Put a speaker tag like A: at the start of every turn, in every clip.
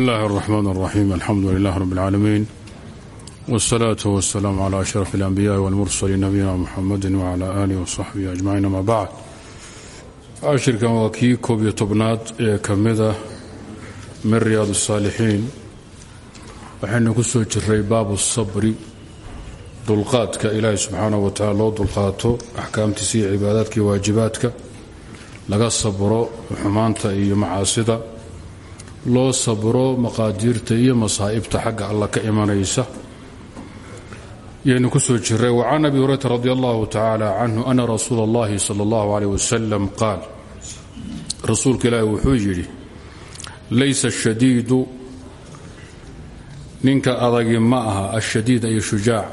A: bismillahi araxmaan araxiim alxamdu lilaah rab alcaalamiin wsalaatu wasalaamu cala ashraf alambiyaai walmursaliin nabiyina muxamedi wcala aalihi wasaxbihi ajmaciin ama bacd cashirkan waa kii koob iyo tobnaad ee ka mida ah min riyaad saalixiin waxaynu ku soo jiray baabu sabri dulqaadka ilaahay subxaanahu wa tacala loo dulqaato axkaamtiisa iyo cibaadaadka loo sabro maqaadiirta iyo masaa'ibta xagga alla ka imanaysa. Yaynu ku soo jiray wacan abi hurayrata radi allahu tacaala canhu ana rasuula اllahi sala اllahu aleyh wasalam qaal. Rasuulka ilaahi wuxuu yidhi laysa ashadiidu ninka adagi ma aha ashadiid ay shujaac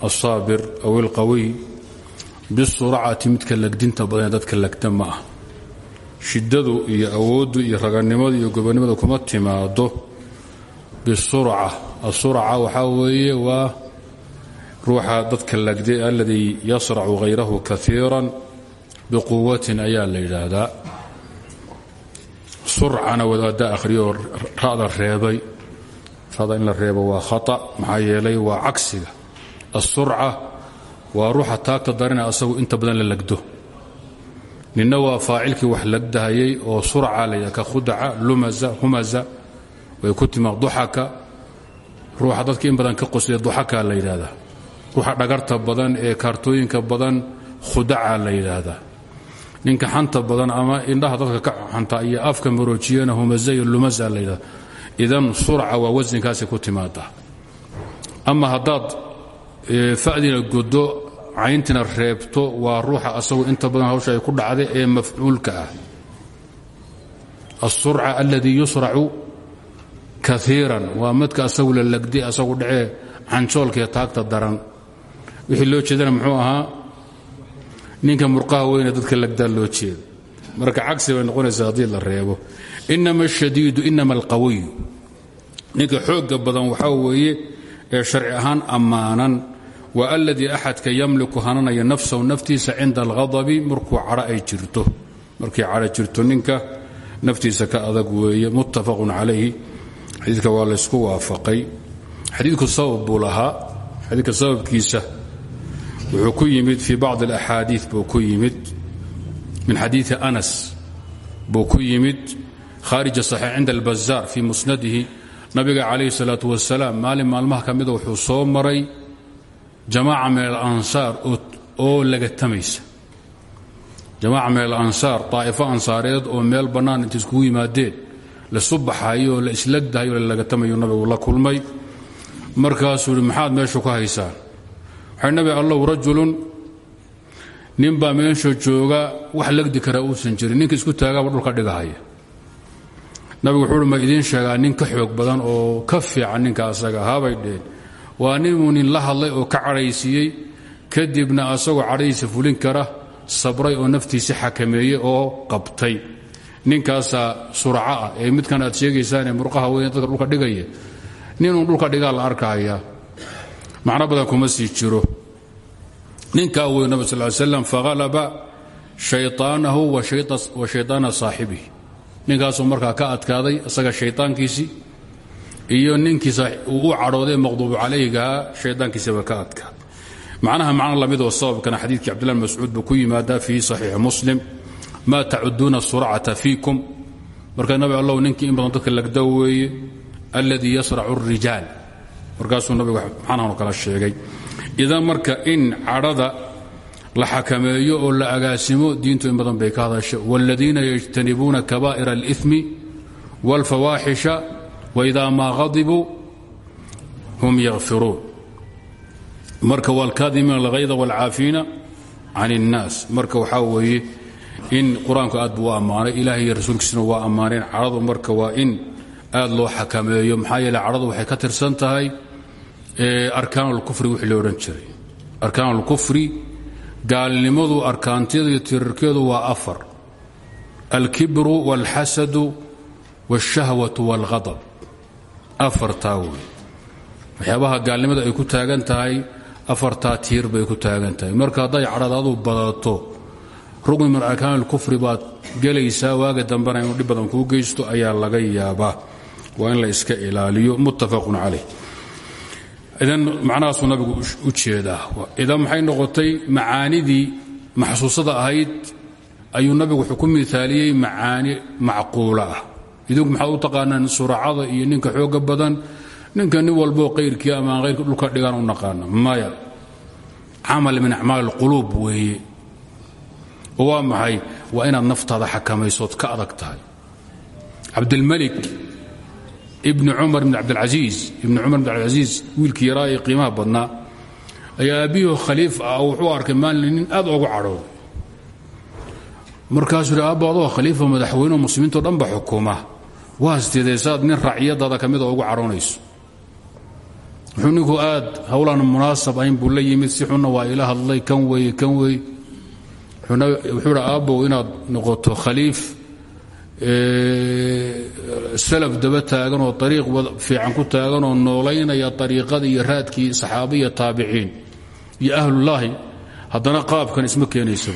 A: asaabir aw ilqawiy bisuracati midka lagdinta badan ee dadka lagda ma shiddadu iyo awooddu iyo raganimadu iyo gobonnimadu kuma timaado bisurca. Asurca waxaa weeye waa ruuxa dadka lagday aladii yasracu hayrahu kaiiran biquwatin ayaa la yidhaahdaa. Surcana wadaadda akhriyo ra'da reebay. Ra'da in la reebo waa khata maxaa yeelay waa cagsiga. Asurca waa ruuxa taagta darina asagu inta badan la lagdo ninna waa faacilkii wax lagdahayay oo surca la ka khudaca lumaza humaza way ku timaa duxaka. Ruuxa in badan ka qosliya duxaka la yidhaahdaa. Dhagarta badan ee kaartooyinka badan khudaca la yidhaahdaa. Ninka xanta badan ama indhaha dadka ka xanta iyo afka maroojiyana humaza iyo lumaza la yidhahda idan surca waa wasinkaasi ku timaada ama haddaad fa'dina godo cayntina reebto waa ruuxa asagu inta badan hawsha ay ku dhacday ee mafcuulka ah. Aلsurca aladii yusracu kaiiran waa midka asagu la lagday asagu dhacee canjoolkaee taagta daran. Wixii loo jeedana muxuu ahaa ninka murqaha weyne dadka lagdaa loo jeeda marka cagsi bay noqonaysaa haddii la reebo. Inama ashadiidu inama alqawiyu. Ninka xoogga badan waxaa weeye ee sharci ahaan ammaanan waa aladii axadka yamliku hananaya nafsahu naftiisa cinda alghadabi markuu cadho ay jirto. Markay cadho jirto ninka naftiisa ka adag weeye muttafaqun calayhi xadiidka waa laysku waafaqay. Xadiidku sabab buu lahaa. Xadiidka sababkiisa wuxuu ku yimid fii bacdi alaxaadii buu ku yimid. Min xadiidi anas buu ku yimid khaarija saxiix cinda albazaar fii musnadihi nabiga calayhi salaatu wasalaam maalin maalmaha ka mida wuxuu soo maray jamaaca min alansaar oo lagatamaysa jamaaca min alansaar daa'ifo ansaareed oo meel bannaan inta iskugu yimaadeen la subaxayo la islagdahayo o lalagatamayo nabigu la kulmay. Markaasuu yidhi maxaad meeshu ka haysaan waxay nabi allow rajulun ninbaa meesha jooga wax lagdi karaa uusan jirin ninka isku taagaaba dhulka dhigahaya. Nabigu wuxuu ma idiin sheegaa nin ka xoog badan oo ka fiican ninka asaga haabay dheen waa ninuu nin la hadlay oo ka cadhaysiiyey kadibna asagoo cadhadiisa fulin kara sabray oo naftiisi xakameeyey oo qabtay ninkaasaa surca ah ee midkan aad sheegaysaanee murqaha weyn dadka dhulka dhigaya ninuu dhulka dhigaa la arkaya macno badan kuma sii jiro ninkaa wey nabig sal slam fahalaba shayطaanahu wa shayطaana saaxibihi ninkaasuu markaa ka adkaaday isaga shayطaankiisii iyo ninkiisa uu cadhooday maqduubu calaygaa shaydaankiisaba ka adkaa macnaha macno lamidoo sababkana xadiidkii cabdillah mascuud buu ku yimaadaa fii saxiixi muslim maa tacuduuna suracata fiikum. Markaa nabi allow ninkii in badan dadka lagda weeye alladii yasracu arijaal markaasuu nabigu macnahano kala sheegay. Idan marka in cadhada la xakameeyo oo la agaasimo diintu in badan bay ka hadasha waaladiina yajtanibuuna kabaa'ira alimi wاlfawaaxisha wإida maa hadibuu hum yakfiruun marka wاlkaadimiina اlhayda wاlcaafiina can الnaas marka waxaa weeye in qur-aanku aad buu u ammaanay ilaah iyo rasuulkiisuna waa ammaaneen cadhadu marka waa in aad loo xakameeyo maxaa yeele cadhadu waxay ka tirsan tahay arkaan اlkufri wixii lo odhan jiray arkaan اlkufri gaalnimadu arkaanteedu iyo tirarkeedu waa afar alkibru wاlxasadu wاlshahwaة wاlghadab afartaa wey waxyaabaha gaalnimada ay ku taagan tahay afartaa tiir bay ku taagan tahay. Marka hadday cadhadaadu badato rugni min arkaan baad gelaysaa waaga dambena inuu dhib badan kuu geysto ayaa laga yaabaa. Waa in la iska ilaaliyo. Muttafaqun calayh. Idan macnahaasuu nabigu u jeedaa. Idan maxay noqotay macaanidii maxsuusada ahayd ayuu nabigu wuxuu ku miaaliyey macaani macquula ah idinku maxaad u taqaanaan suracada iyo ninka xooga badan ninka nin walboo qayrkii ama aan qayrka dhulka dhigaan u naqaana maya camal min acmaal اlquluub weeye. Oo waa maxay? Waa inaad naftaada ka adag tahay. Cabdilmalik ibni cumar ibn cabdilcasiis ibni cumar ibn cabdilcasiis wiilkii yaraa ee qiimaha badnaa ayaa aabbihi khaliif ah wuxuu arkay maalin nin aad ogu cadhooday. Markaasuu yidhi aabba adoo khaliifa madaxweyneo dhanba xukuma waa sideedaysaad nin racyadaada ka mida ugu cadhoonayso wuxuu ninku aad howlaan munaasab ahayn buu la yimid si xunna waa ila hadlay kan weeye kan weeye. Wuxuu idhi aabbow inaad noqoto khaliif salaf daba taagan oo ariiq fiican ku taagan oo noolaynaya ariiqadii iyo raadkii saxaaba iyo taabiciin iyo ahlullaahi haddana qaabkan isma keenaysa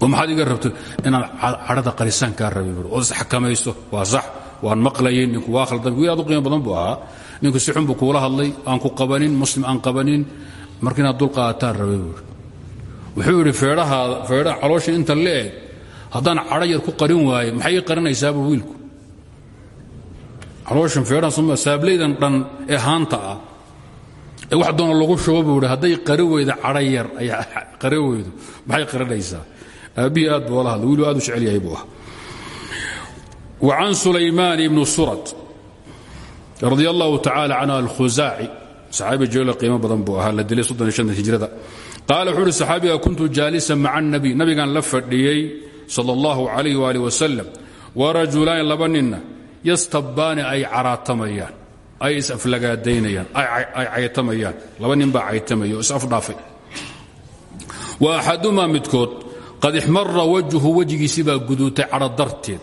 A: oo maxaad iga rabto inaad cadhada qarisaan kaa rabay bur oo isxakamayso waa sax waan maqlayay ninku waa khaldan wiil aad u qiimo badan buu ahaa. Ninku si xun buu kuula hadlay aan ku qabanin muslim aan qabanin marka inaad dulqaataan rabay buuri wuxuu yidhi feedhahaada feedhaha caloosha inta la eg haddaan cadho yar ku qarin waaye maxay ii qarinaysaa buu wiilku? Calooshan feedhahan soma saablaydan dhan ee haanta ah ee wax doona lagu aabbihii aad buu la hadlay aad u jecel yahay buu ah wa can sulaymaan ibnu surad radi allahu tacaala canhu alkhusaaci saxaabi joola qiimo badan buu ahaa la dilay hijrada. Qaala wuxuu uhi kuntu jaalisan maca anabiy nabigaan la fadhiyey sala allahu calayh waalih wasalam wa rajulaani laba ninna yastabbaani ay caraatamayaan ay isaflagaadaynayaan ay caytamayaan. Laba nin baa caytamaya oo isafdhaafay. Wa axadumaa midkood qad ixmara wajhu wejigiisii baa guduutay cadho darteed.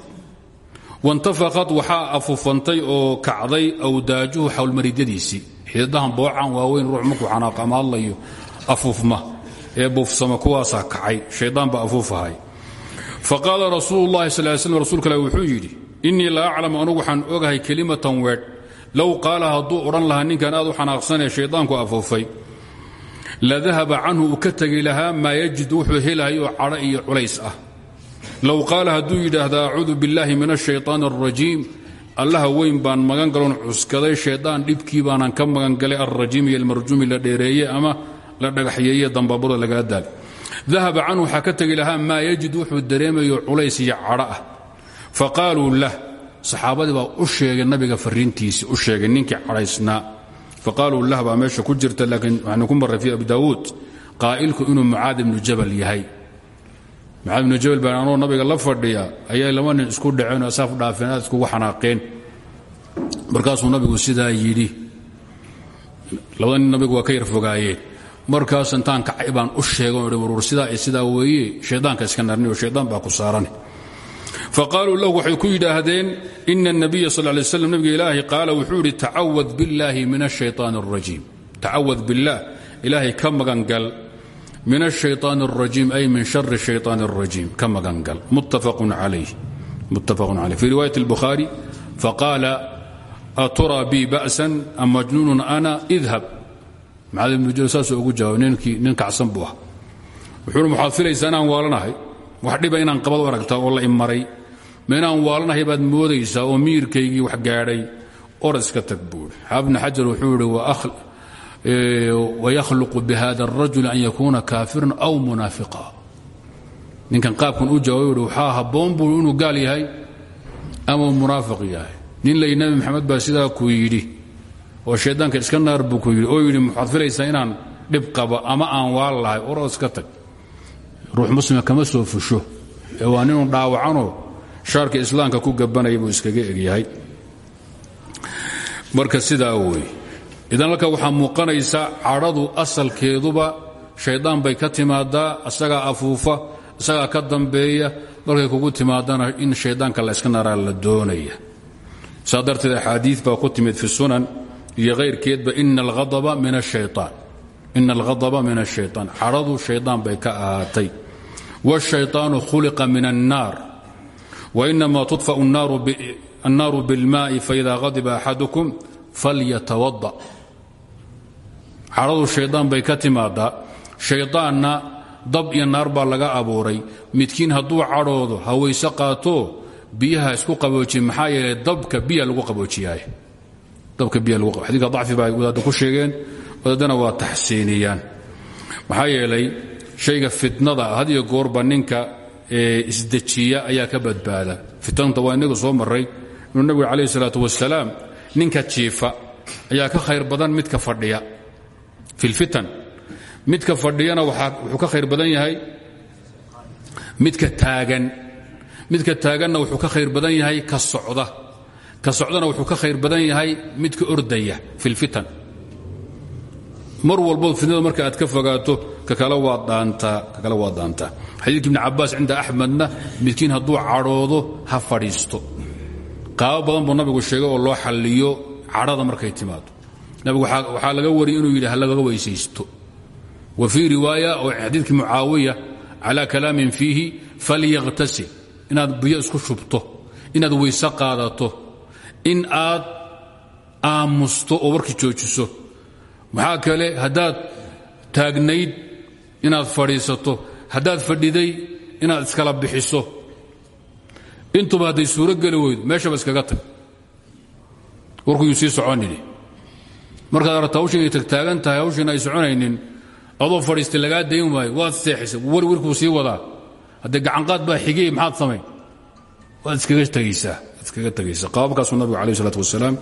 A: Wantafaqad waxaa afufantay oo kacday awdaajuhu xawlmaridyadiisii xididahan boocan waaweyn ruux markuu xanaaqo ama hadlayo afuufma ee buufsama kuwaasaa kacay. Shaydaan baa afuufahay. Fa qaala rasuulu llahi sal slm rsulka ilah wuxuu yidhi innii la aclamu anugu waxaan ogahay kelimatan weedh. Low qaala hadduu odhan lahaa ninkan aad u xanaaqsanee shayddaanku afuufay la dahaba canhu uu ka tegi yajid wuxuu helayo cadho iyo culays ah. Low qaala hadduu yidhaahda acuudu billaahi min ashayطaan alrajiim allaha weyn baan magan galon cuskaday shaydaan dhibkii baanan ka magan galay alrajiim iyo almarjuumi la dheereeye ama la dhagaxyeeye dambaabada lagaa daal. Dahaba canhu waxaa ka tegi yajid wuxuu dareemayo culays iyo cadho ah. Faqaaluu lah saxaabadii baa u sheegay nabiga fariintiisii u sheegay ninkii faqaaluu lah baa meesha ku jirta laakiin waxaanu ku marray fii abi daawuud qaa'ilku inuu mucaad ibnu jabal yahay maxamed ibnu jabal baan anoo nabiga la fadhiya ayay laba nin isku dhaceen oo asaaf dhaafeen aad iskugu xanaaqeen markaasuu nabigu sidaa yidhi labada nin nabigu waa ka yar fogaayeen markaas intaan kacay baan u sheega o warwar sidaa iyo sidaa iska narni oo shaydaan ku saaran faqaaluu lahu waxay ku yidhaahdeen ina الnabiya sal lay slam nabiga ilaahi qaala wuxuu yidhi tacawad biاllaahi min الshayطaan الrajiim tacawad biاllah ilaahay ka magangal min الشhayطaan الrajiim ay min shar الشhayطaan الrajiim ka magangal muttafaq calayh fi riwaayat الbukhaari faqaala aturaa bi ba'san am majnuun ana idhab maxamed ibnu jal saasuu ugu jawaabay ninkii nin kacsan buu ah wuxuuhi waxaad filaysaa inaan waalanahay wax dhiba inaan qabad u aragtaa oo la imaray. Ma inaan waalanahay baad moodaysaa oo miirkaygii wax gaadhay orad iska tag buuhi xaafidna xajar wuxuu yidhi wayahluqu bihada الrajul an yakuuna kaafiran aw munaafiqa. Ninkan qaabkan u jawaabay uhi waxaa buu inuu gaal yahay ama munaafiq yahay. Nin lay nabi maxamed baa sidaa ku yidhi oo shaydaanka iska naar buu ku yidhi oo yidhi filaysaa inaan dhib qabo ama aan waal lahay tag ruux muslima kama soo fusho. Ee waa ninuu dhaawacanoo shaarka islaamka ku gabanaya buu iskaga egyahay. Marka sidaa wey idan halka waxaa muuqanaysa cadhadu asalkeeduba shaydaan bay ka timaadaa isagaa afuufa isagaa ka dambeeya markay kugu timaadana in shaydaanka la yska naraa la doonaya. Saa darteed axaadii baa ku timid fi sunan iyo hayrkeedba ina alhadaba min ashayطaan cadhadu shaydaan bay ka ahaatay wاshayطaanu khuliqa min الnaar wainama tudfau annaaru biاlmaaءi faida hadiba axadukum falyatawada cadhadu shaydaan bay ka timaadaa shaydaanna dab iyo naar baa laga abuuray midkiin hadduu cadhoodo hawayse qaato biyaha isku qaboojiye maxaa yeelay dabka biya lagu qaboojiyaay dabka biya lagu xadiidka dacfi baa wadaadda ku sheegeen wadaadana waa taxsiiniyaan. Maxaa yeelay shayga fitnada had goorba ninka isdejiya ayaa ka badbaada. Fitanta waa soo maray inuu nebigu calayhi salaatu wasalaam ninka jiifa ayaa ka khayr badan midka fadhiya. Fi lfitan midka fadhiyana wuxuu ka khayr badan yahay midka taagan. Midka taaganna wuxuu ka khayr badan yahay ka socda. Ka socdana wuxuu ka khayr badan yahay midka ordaya. Fi lfitan mar walbood fitnada marka aad ka fogaato kakale waa daantaa xadiidka ibni cabaas cinda axmedna midkiin hadduu cadhoodo ha fadhiisto. Qaabo badan buu nabigu sheegay oo loo xalliyo cadhada markay timaado. Nabigu waxaa laga wariyay inuu yidhi ha lagaga weysaysto. Wa fii riwaaya oo xadiidkii mucaawiya calaa kalaamin fiihi falyaqtasil. Inaad biyo isku shubto inaad weyse qaadato in aad aamusto oo warkii joojiso maxaa kale haddaad taagnayd inaad fadhiisato haddaad fadhiday inaad iskala bixiso? Intuba hadday suuro geli weydo meeshaba iskaga tag. Warkuyuu sii soconini markaad aragta hawshin ay tagtaagan tahay hawshin ay soconaynin adoo fadhiistay lagaa dayn waayo waad seexisay wari warkuu sii wadaa. Haddee gacanqaad baa xigey maxaad samayn? Waad iskaga tegaysaa qaababkaasuu nabigu calayh isalaatu wasalaam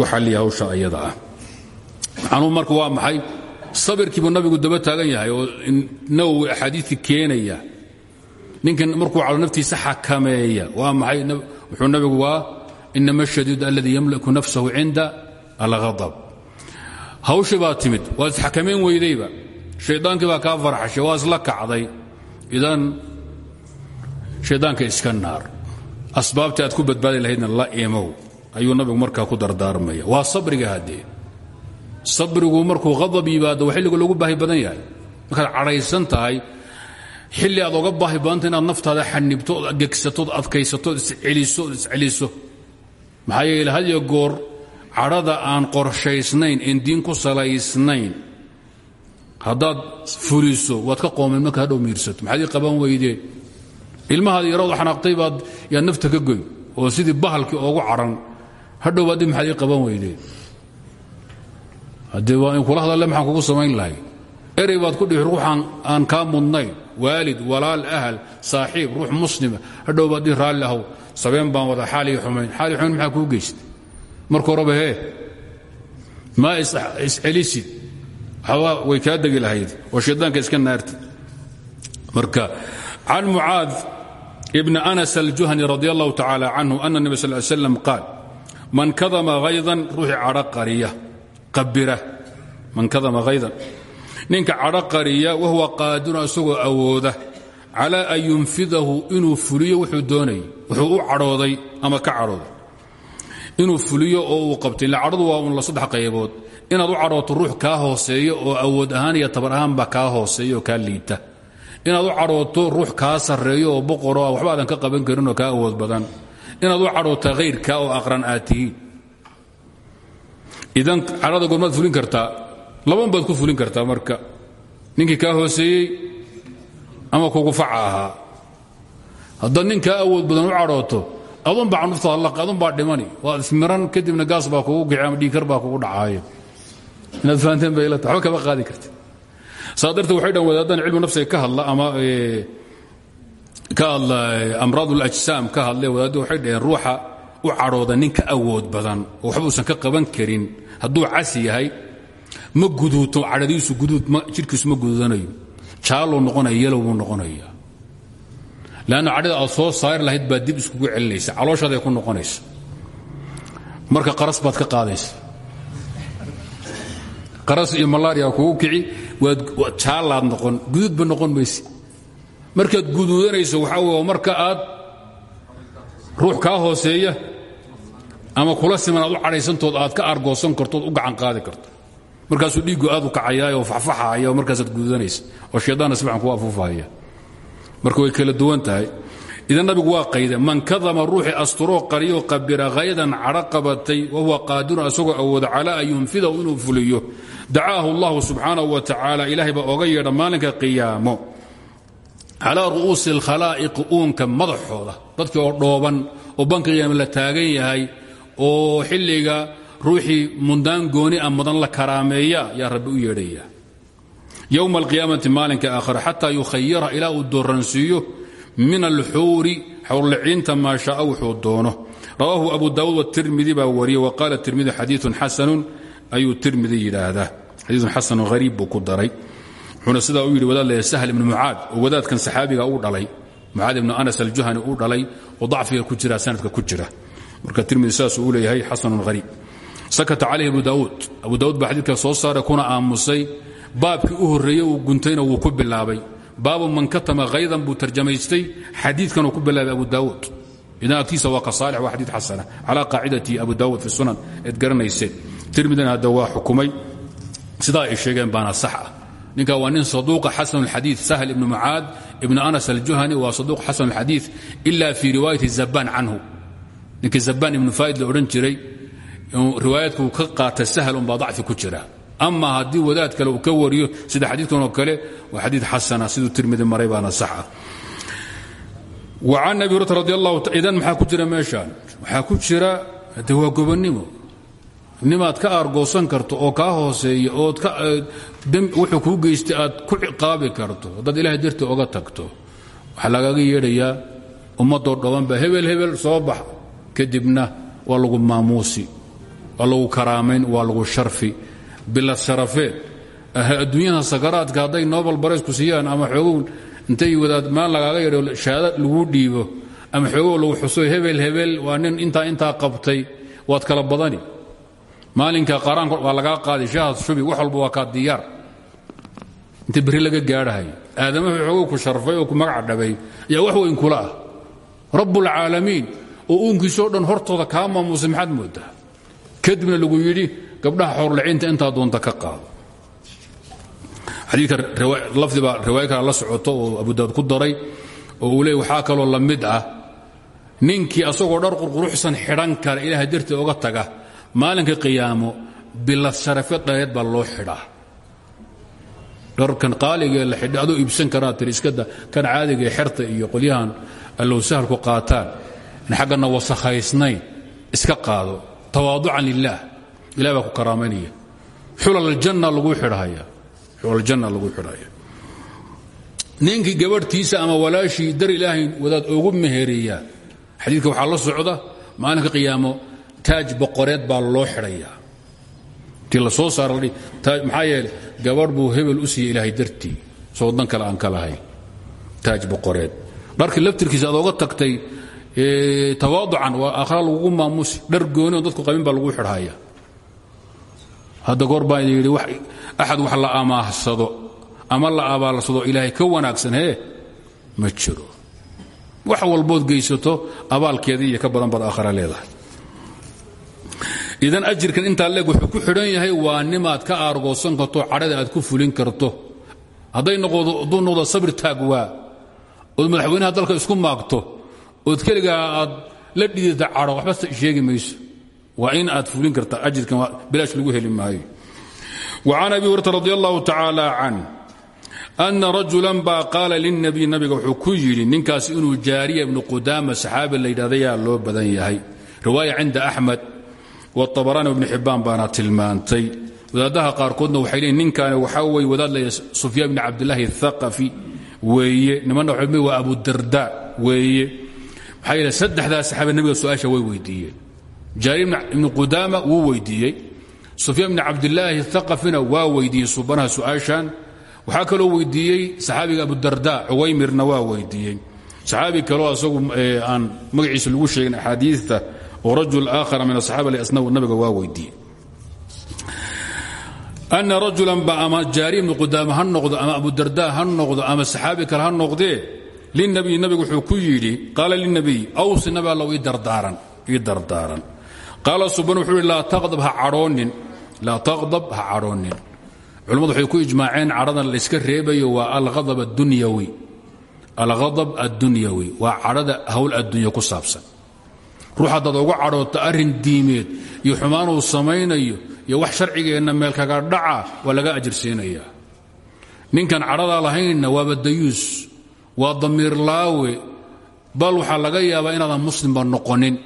A: u xalliya hawsha ayada ah macnuhu marka waa maxay? Sabirkiibuu nabigu daba taagan yahay oo nawowi axaadiidka keenaya. Ninkan markuu calo naftiisa xakameeya waa maxay? Wuxuu nabigu waa inama shadiid aladii yamlaku nafsahu cinda alghadab. Hawshi baa timid waad isxakamayn weydayba. Shaydaankii baa kaa farxashay waa isla kacday. Idan shaydaanka iska naar. Asbaabtii aad ku badbaadi lahaydna la imow ayuu nabigu markaa ku dardaarmaya. Waa sabriga haddee sabrigu markuu hadab yimaado waa xilliga loogu baahi badan yahay. Markaad cadhaysan tahay xilli aad oga baahi badanta inaad naftaada xanibto ood adkaysato od isceliso od isceliso maxaa goor cadhada aan qorshaysnayn een diin ku salaysnayn haddaad fuliso waad ka qoomayn marka hadhow miirsato maxaad ii qaban weydeen ilmahaad yarood xanaaqtay baad yaad nafta ka goy oo sidii bahalkii oogu cadhan. Hadhow baad maxaad ii qaban weydeen haddee waa in kula hadalle maxaan kugu samayn lahay. Erey baad ku dhihi ruuxaan aan kaa mudnayn waalid walaal ahal saaxiib ruux muslima hadhow baad ii raalli ahow. Sabeen baan wada xaalii xumayn. Xaalii xumayn maxaa kuu geystay? Marka horeba hee maa iscelisid waxba way kaa degi lahayd. Oo shaydaanka iska naarti marka can mucaad ibn anas aljuhani radi allahu tacaala canhu ana nebi sal l slam qaal man kadama haydan ruuxii cadho qariya qabira man kadama haydan ninka cadho qariya wahuwa qaadirun isagoo awooda. Calaa an yunfidahu inuu fuliyo wuxuu doonayay. Wuxuu u cadhooday ama ka cadhooday. Inuu fuliyo oo uu qabtay. Illa cadhadu waa un la saddex qaybood. Inaad u cadhooto ruux kaa hooseeyo oo awood ahaan iyo tabar ahaanba kaa hooseeya oo kaa liita. Inaad u cadhooto ruux kaa sarreeyo oo boqoro ah waxba aadan ka qaban karin oo kaa awood badan. Inaad u cadhoota hayrka oo aqran aad tihiin idan cadhada goormaad fulin kartaa laban baad ku fulin kartaa marka. Ninkii kaa hooseeyey ama kugu faca ahaa. Haddaad awood badan u cadhooto adunbaa canuftaada laqi adunbaa dhimani. Waad ismiran kadibna gaas baa kugu gici ama baa kugu dhacaayo. Inaad fahanteen bay ilata waxba kama qaadi karti saa darteed dhan wadaadaan cilmu nafsiga ka hadla ama ka hadla amraad ulajsaam ka hadle wadaaddu waxay dhaheen ruuxa u cadhooda nin ka awood badan oo waxba ka qaban karin. Hadduu cas yahay ma guduuto cadhadiisu jidhkiisu ma guduudanayo jaaluu noqonaya yalow buu noqonaya. Leanna cadhada aad soo saari lahayd baa dib iskugu celinaysa calooshaaday ku noqonaysa. Marka qaras baad ka qaadaysa. Qaras iyo malaria kugu kici jaalaad noqon guduudba noqon mayse markaad guduudanayso waxaa w marka aad ruux kaa hooseeya ama kula siman aad u cadhaysantood aad ka argoosan kartood u gacan qaadi karto. Markaasuu dhiiggu aad u kacayaa oo faxfaxaaya oo markaasaad guduudanaysa oo shaydaanna si fiican kugu afuufahaya. Marka way kala duwan tahay. Idan nabigu waa qayda man kadama ruuxii asturoo qariyo qabira haydan cadho qabatay wahuwa qaadirun asagoo awooda calaa an yunfidahu inuu fuliyo dacaahu allahu subxaanahu wa tacaala ilaahay baa oga yeedha maalinka qiyaamo calaa ru'uusi alkhalaa'iqi uunka madaxooda dadkii oo dhooban oo banka qiyaama la taagan yahay oo xilliga ruuxii mundaan gooni a mudan la karaameeya yaa rabbi u yeedhaya. Yowma alqiyaamati maalinka aakhira xataa yukhayira ilaa uu dooransiiyo min alxuuri xawrliciinta maa shaaa wuxuu doono. Rawaahu abu daawuud watirmidi baa wariyey wa qaala tirmidi xadiiun xasanun ayuu tirmidi yidhaahdaa. Xadiiun xasanun hariib buu ku daray wuxuuna sidaa u yidhi wadaad leeya sahl ibnu oo wadaadkan saxaabiga u dhalay. Mucaad ibnu anas aljuhani u dhalay oo dacfiga ku jira sanadka ku jira. Marka tirmidi sidaasuu u leeyahay xasanun hariib sakata calayh abu daawuud. Abu daawuud baa xadiidka soo saaray kuna aamusay baabkii u horreeyey uu guntayna wuu ku bilaabay. Baabu man katama haydan buu tarjamaystay xadiidkanuu ku bilaabay abu daawuud. Idan agtiisa waa ka saalix waa xadiid xasana. Calaa qaacidati abu daawuud fi sunan eed garanayseen. Tirmidina waa xukumay. Sidaa ay sheegeen baana sax ah ninka waa nin saduuqa xasan اxadii sahl ibn mucaad ibn anas aljuhani waa saduuq xasan اxadii ila fii riwaayati zabaan canhu. Ninkii zabaan ibnu faaid la odhan jiray riwaayaadkuu ka qaata sahl unbaa dacfi ku jira. Ama haddii wadaad kale uu ka wariyo sida xadiidkan oo kale waa xadiid xasana siduu tirmidi maray baana sax ah an abi hurata radi allah idan maxaa ku jira meeshaan? Waxaa ku jira? De waa gobonnimo nimaad ka aargoosan karto oo kaa hooseeya ood wuxuu kuu geystay aad ku ciqaabi karto haddaad ilahay dartii oga tagto. Waxaa lagaga yeedhayaa ummadoo dhobanba hebel hebel soo bax. Kadibna waa lagu maamuusi waa lagu karaamayn waa lagu sharfi. Bilad sharafeed adduunyada sakaraadka hadday nobel baraysku siiyaan ama xoogow intay wadaad maal lagaaga yeedho shahaada lagu dhiibo ama xoogow lagu xuso hebel hebel waa nin intaa intaa qabtay waad kala badani maalinka qaraanka waa lagaa qaaday shahad shubi wax walba waa kaa diyaar. Inta berri laga gaadhahay aadamaha xoogow ku sharfay oo ku magaca dhabay. Ayaa wax weyn kula ah. Rabbulcaalamiin oo uunkiisoo dhan hortooda kaa maamuusay maxaad moodaa? Kadibna lagu yidhi gabdhaha xowrlaciinta intaa doonta ka qaado. Xadiidka lafdibaa riwaayo kale la socoto oo abu daawud ku daray oo uu leey waxaa kaloo la mid ah ninkii asagoo dhar qurquruxsan xidhan kara ilaahay dartii oga taga maalinka qiyaamo bilad sharafeed dhareed baa loo xidhaa. Dharkan qaaligee la xidha adoo iibsan karaa tiri iskada kan caadigae xerta iyo qolyahan allow sahalku qaataan. In xaggana wasakhaysnayn iska qaado. Tawaaducan lilaah ilah baa ku karaamaynaya xulaljanna laguu xidhaya ninkii gabadhtiisa ama walaashii dar ilaahay wadaad ugu mehereeyaa xadiidka waxaa la socda maalinka qiyaamo taaj boqoreed baa loo xidhayaa intii la soo saara maxaa yeele gabadh buu hebel u siiyey ilaahay dartii soo waddan kale aan ka lahayn taaj boqoreed. Dharkii laftirkiisa aad oga tagtay tawaaducan waa aakhra lagugu maamusi dhar gooni oo dadku qabin baa lagu xidhaya. Hadda goor baa yidhi axad wax la amaahsado ama la abaalsado ilaahay ka wanaagsan hee? Ma jiro. Wax walbood geysato abaalkeedii ka badan baad aakhara leedahay idan ajirkan intaa leeg wuxuu ku xidhan yahay waa nimaad ka aargoosan karto cadhada aad ku fulin karto. Hadday noqduu noqdo sabir taag waa. Ood madaxweynaha dalka isku maagto ood keligaa aad la dhidita cadho waxba sheegi mayso. Waa in aad fulin karta ajirkan bilaash lagu heli maayo. وcan abi hurata radi allahu tacaala can ana rajulan baa qaala lilnabiy nabiga wuxuu ku yidhi ninkaas inuu jaariya ibnu qudaama saxaabi la yidhahdayaa loo badan yahay. Riwaaya cinda axmed wabaraani ibnu xibbaan baana tilmaantay. Wadaadaha qaarkoodna waxay leeyiin ninkaani waxaa weye wadaad laya sufyaan bni cabdillaahi athaqafi weeye. Nimanna waxay waa abudarda weeye. Maxaa yeele saddexdaa saxaabe nabiga su'aasha way weydiiyeen. Jaariya ibnu qudaama wuu weydiiyey. Sufyaan bni cabdilaahi athaqafina waa weydiiyey subanaha su'aashan waxaa kaloo weydiiyey saxaabiga abudarda cuwaymirna waa weydiiyey. Saxaabi kaloo asagu aan magaciisa lagu rajul aakhara min asaxaaba lasna nabiga waa weydiiyey. Ana rajulan ba ama jaari ibnu qudaama ha noqdo ama abudarda ha noqdo ama saxaabi kale ha noqdee linabiy nabigu wuxuu ku yidhi qaala linabiy awsi nabi allow ii dardaaran qaala suban wuxuu yidhi laa taqdab ha cadhoonin laa taqdab ha cadhoonin. Culimmadu waxay ku ijmaaceen cadhadan layska reebayo waa alghadab addunyawi. Waa cadhada hawl addunya ku saabsan ruux haddaad uga cadhoota arrin diimeed iyo xumaanuu samaynayo iyo wax sharcigeenna meel kaga dhaca waa laga ajirsiinayaa ninkan cadhadaa lahaynna waaba dayuus waa damiir laawe bal waxaa laga yaabaa inaadan muslimba noqonin.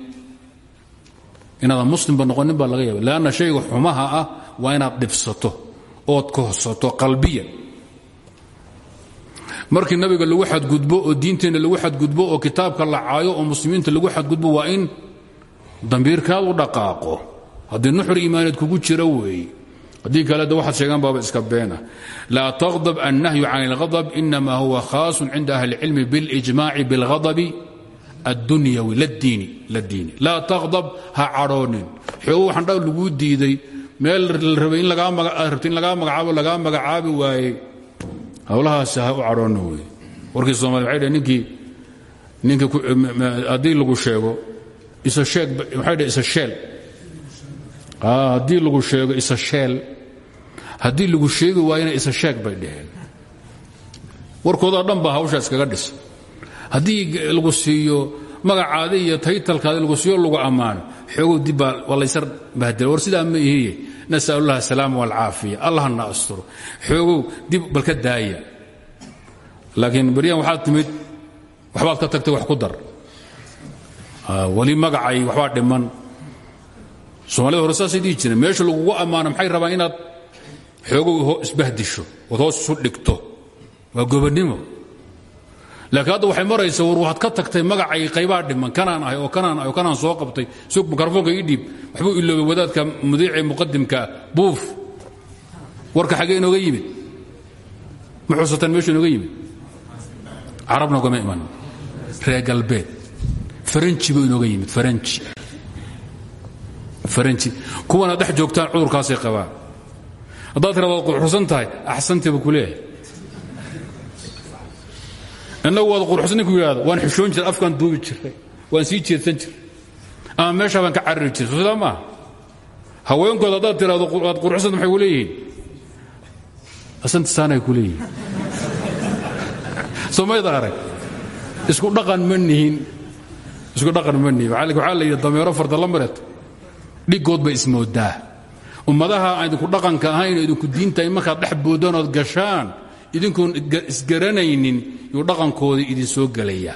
A: Inaadan muslimba noqonin baa laga yaaba leanna shayga xumaha ah waa inaad dhibsato ood kohsato qalbiya markii nabiga lagu xadgudbo oo diinteenna lagu xadgudbo oo kitaabka la caayo oo muslimiinta lagu xadgudbo waa in dambiirkaad u dhaqaaqo haddii nuxur iimaaneed kugu jira weeye haddii kale de waxaad sheegaan baaba iska beena laa taqdab annahyu can اlghadab inama huwa khaasun cinda ahli اlcilmi biاlijmaaci biاlghadabi addunyawi ladiini laa taqdab ha cadhoonin xoogu waxaan dha laguu diiday meel la rabay in rabta in lagaa magacaabo lagaa magacaabi waayey hawlahaasi ha u cadhoonna wey. Warkii soomaliya waxay dhh ninkii ninka haddii lagu sheego isa sheeg waxay dhh isa sheel. Haddii lagu sheego isa sheel. Haddii lagu sheegi waayana isa sheeg bay dhaheen. Warkoodoo dhan baa hawshaa iskaga dhis. Haddii lagu siiyo magacaadi iyo taytalkaadi lagu siiyo lagu ammaano xoogow dib baa waa laysar bahdela war sidaa ma ihiye. Nasal allah asalaama walcaafiya. Allahna asturo xoogow dib balka daaya. Laakiin baryahan waxaad timid waxbaad ka tagtay wax ku dar. Weli magacay waxbaa dhiman. Soomaalida hore saasay dhihi jireen meesha lagugu ammaano maxay rabaan inaad xoogow isbahdisho ood hoos isu dhigto? Waa gobonnimo laakiin hadda waxay maraysa war waxaad ka tagtay magacay qaybaa dhiman kanaan ahay oo kanaan ahay kanaan soo qabtay. Sug mikrofoonka ii dhiib. Waxbuu iloobay wadaadka mudiice muqadimkaa buuf. Warka xaggee inooga yimid? Ma xusataan meeshu inooga yimid? Carabna ugama iman. Reer galbeed. Faranji buu inooga yimid faranji faranji kuwana dhex joogtaan cudurkaasay qabaan. Haddaad tiraado waad quxusan tahay axsantii buu ku leeyahay innagu waad quruxsan ninku yidhahdo waan xishoon jiray afkaan duubi jiray waan sii jeedsan jiray. Ama meeshaa baan ka carari jiray soo sidaa maaha haweenkooda haddaad tiraado waad quruxsanta maxay ku leeyihiin? Ku leeyihiin. Somayda arag? Isku dhaqan ma isku dhaqan ma nihin. Waxaa la dameero farda la mareeto? Bay ismoodaa ummadaha idinku dhaqanka ahayn idinku diintahay markaad dhex boodaan ood gashaan idinkuun isgaranaynin yuu dhaqankoodii idin soo gelaya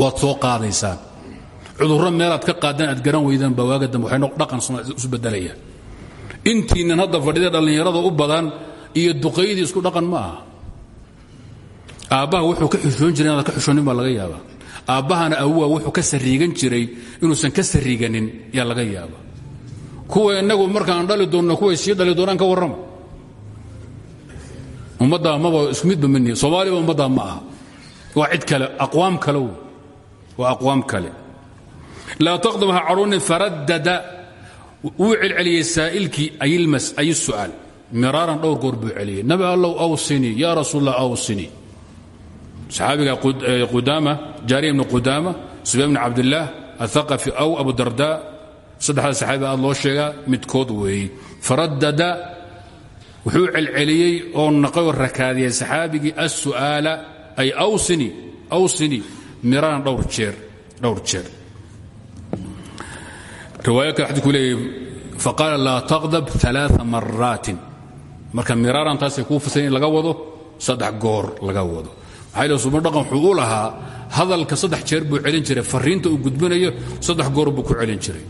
A: waad soo qaadaysaan cudurro meelaad ka qaadaan aad garan weydaan baa waaga dambe waxay dhaqan isu beddelayaan intiinnan hadda fadhida dhallinyarada u badan iyo duqaydii isku dhaqan ma aha. Aabbaha wuxuu ka xishoon jiray inaad ka xishoonin baa laga yaabaa. Aabbahana awuwa wuxuu ka sariigan jiray inuusan ka sariiganin yaa laga yaaba kuwa innagu markaan dhali doonno kuway sii dhali doonaan ka warrama ummaddaa maba isku midba mani soomaaliba ummaddaa ma aha. Waa kale aqwaam kale waa aqwaam kale. Laa taqdam ha faraddada wuu celceliyey saa'ilkii ay su'aal. Miraaran dhowr goor buu celiyey. Nabi allow awsinii yaa rasuulallah awsinii saxaabiga qudaama jaariya ibni qudaama subayr bni cabdillaah athaqafi aw abu darda saddexda saxaabiga aad loo sheegaa midkood weeye faraddada wuxuu celceliyey oo naqayoo rakaadiyey saxaabigii assu'aala ay awsini awsini miraaran dhowr jeer dhowr jeer. Riwaayo kale xadiku leeyahy faqaala laa taqdab maraatin marka miraaran taasay kuu fasayn laga wado saddex goor laga wado. Maxaa yidhi suma dhaqan wuxuu u lahaa hadalka saddex jeer buu celin jiray farriinta uu gudbinayo saddex goor buu ku celin jiray.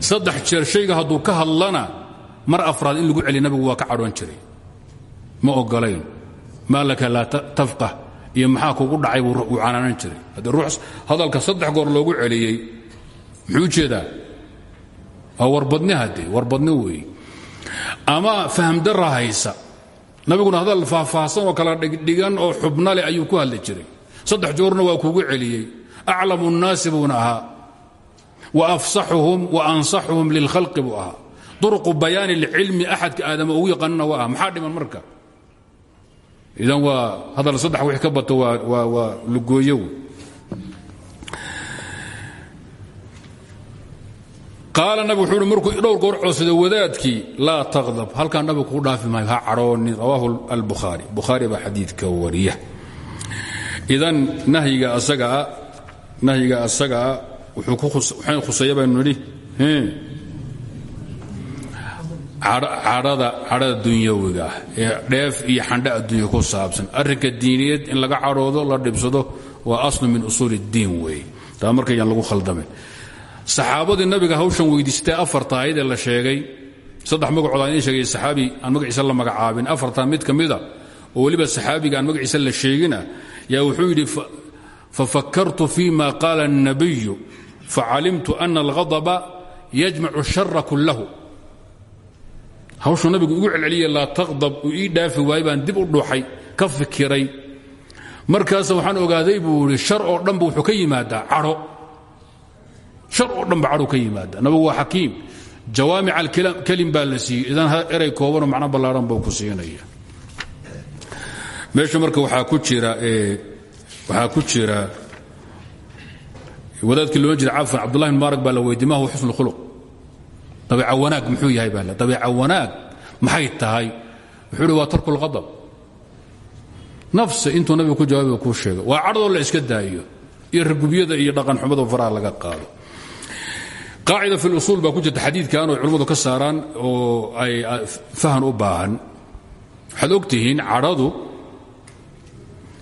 A: Saddex jeer shayga hadduu ka hadlana mar afraad in lagu celiya nabigu waa ka cadhoon jiray. Ma ogolayn maa laka laa tafqah. Iyo maxaa kugu dhacay wuu canaanan jiray. Haddii ruux hadalka saddex goor loogu celiyey muxuu jeedaa? Waa warbadni haddee warbadni weeye ama fahamdarra haysa nabiguna hadal faahfaahsan oo kala dhigdhigan oo xubna ayuu ku hadli jiray. Saddex joorna waa kugu celiyey. Aclamu nnaasi buuna wa afsaxuhum wa ansaxuhum lilkhalqi buu ahaa duruqu bayaani lcilmi axadka aadama ugu yaqaanina waa ah maxaa marka idan waa hadal saddex wix ka bato waa lugooyo qaala nabig wuxuu uhi markuu dhowr goor codsada wadaadkii laa taqdab halkaa nabigu kuu dhaafi maayo ha cadhoonin rawaahu albukhaari bukhaari baa xadiidka wariya idan nahyiga asagaa nahyiga asagaa wuxuu khuseeya baynu nidhi cadhada cadhada dunyawiga ah ee dheef iyo xandha adduunya ku saabsan arrinka diiniyeed in laga cadhoodo la dhibsado waa aslu min usuul اddiin weeye taa markayaan lagu khaldamin saxaabadii nabiga hawshan weydiistay afarta ahayd ee la sheegay saddex magacood aan idiin sheegay saxaabi aan magaciisa la magacaabin afartaa mid ka mida oo weliba saxaabiga aan magaciisa la sheegina yaa wuxuu yidhi fafakartu fima qaala الnabiyu facalimtu ana alghadba yajmacu الshara kullahu hawshuu nabigu igu celceliyey laa taqdab uu ii dhaafi waayey baan dib u dhuuxay ka fikiray. Markaas waxaan ogaaday buu idhi shar oo dhanba wuxuu ka yimaadaa cadho. Shar oo dhanba cadho ka yimaada nabigu waa xakiim. Jawaamic alkelim baa la siiyey. Idan erey koobanoo macno ballaaran buu ku siinaya. Meesha marka waxaa ku jira waxaa ku jira wadaadkii loodhan jira cafan cabdullahi bin maarak baa la weydiy ma huwa xusnu khuluq dabeeca wanaag muxuu yahay baa dabeeca wanaag maxay tahay? Wuxuu waa tarku lqadab nafsi intuu nabiga ku jawaabiga kuu sheega waa cadhadoo la iska daayo iyo ragubyada iyo dhaqan xumado faraha laga qaado. Qaacida fi lusuul baa ku jirta xadiidkan oo culimmadu ka saaraan oo ay fahan u baahan. Waxaad og tihiin cadhadu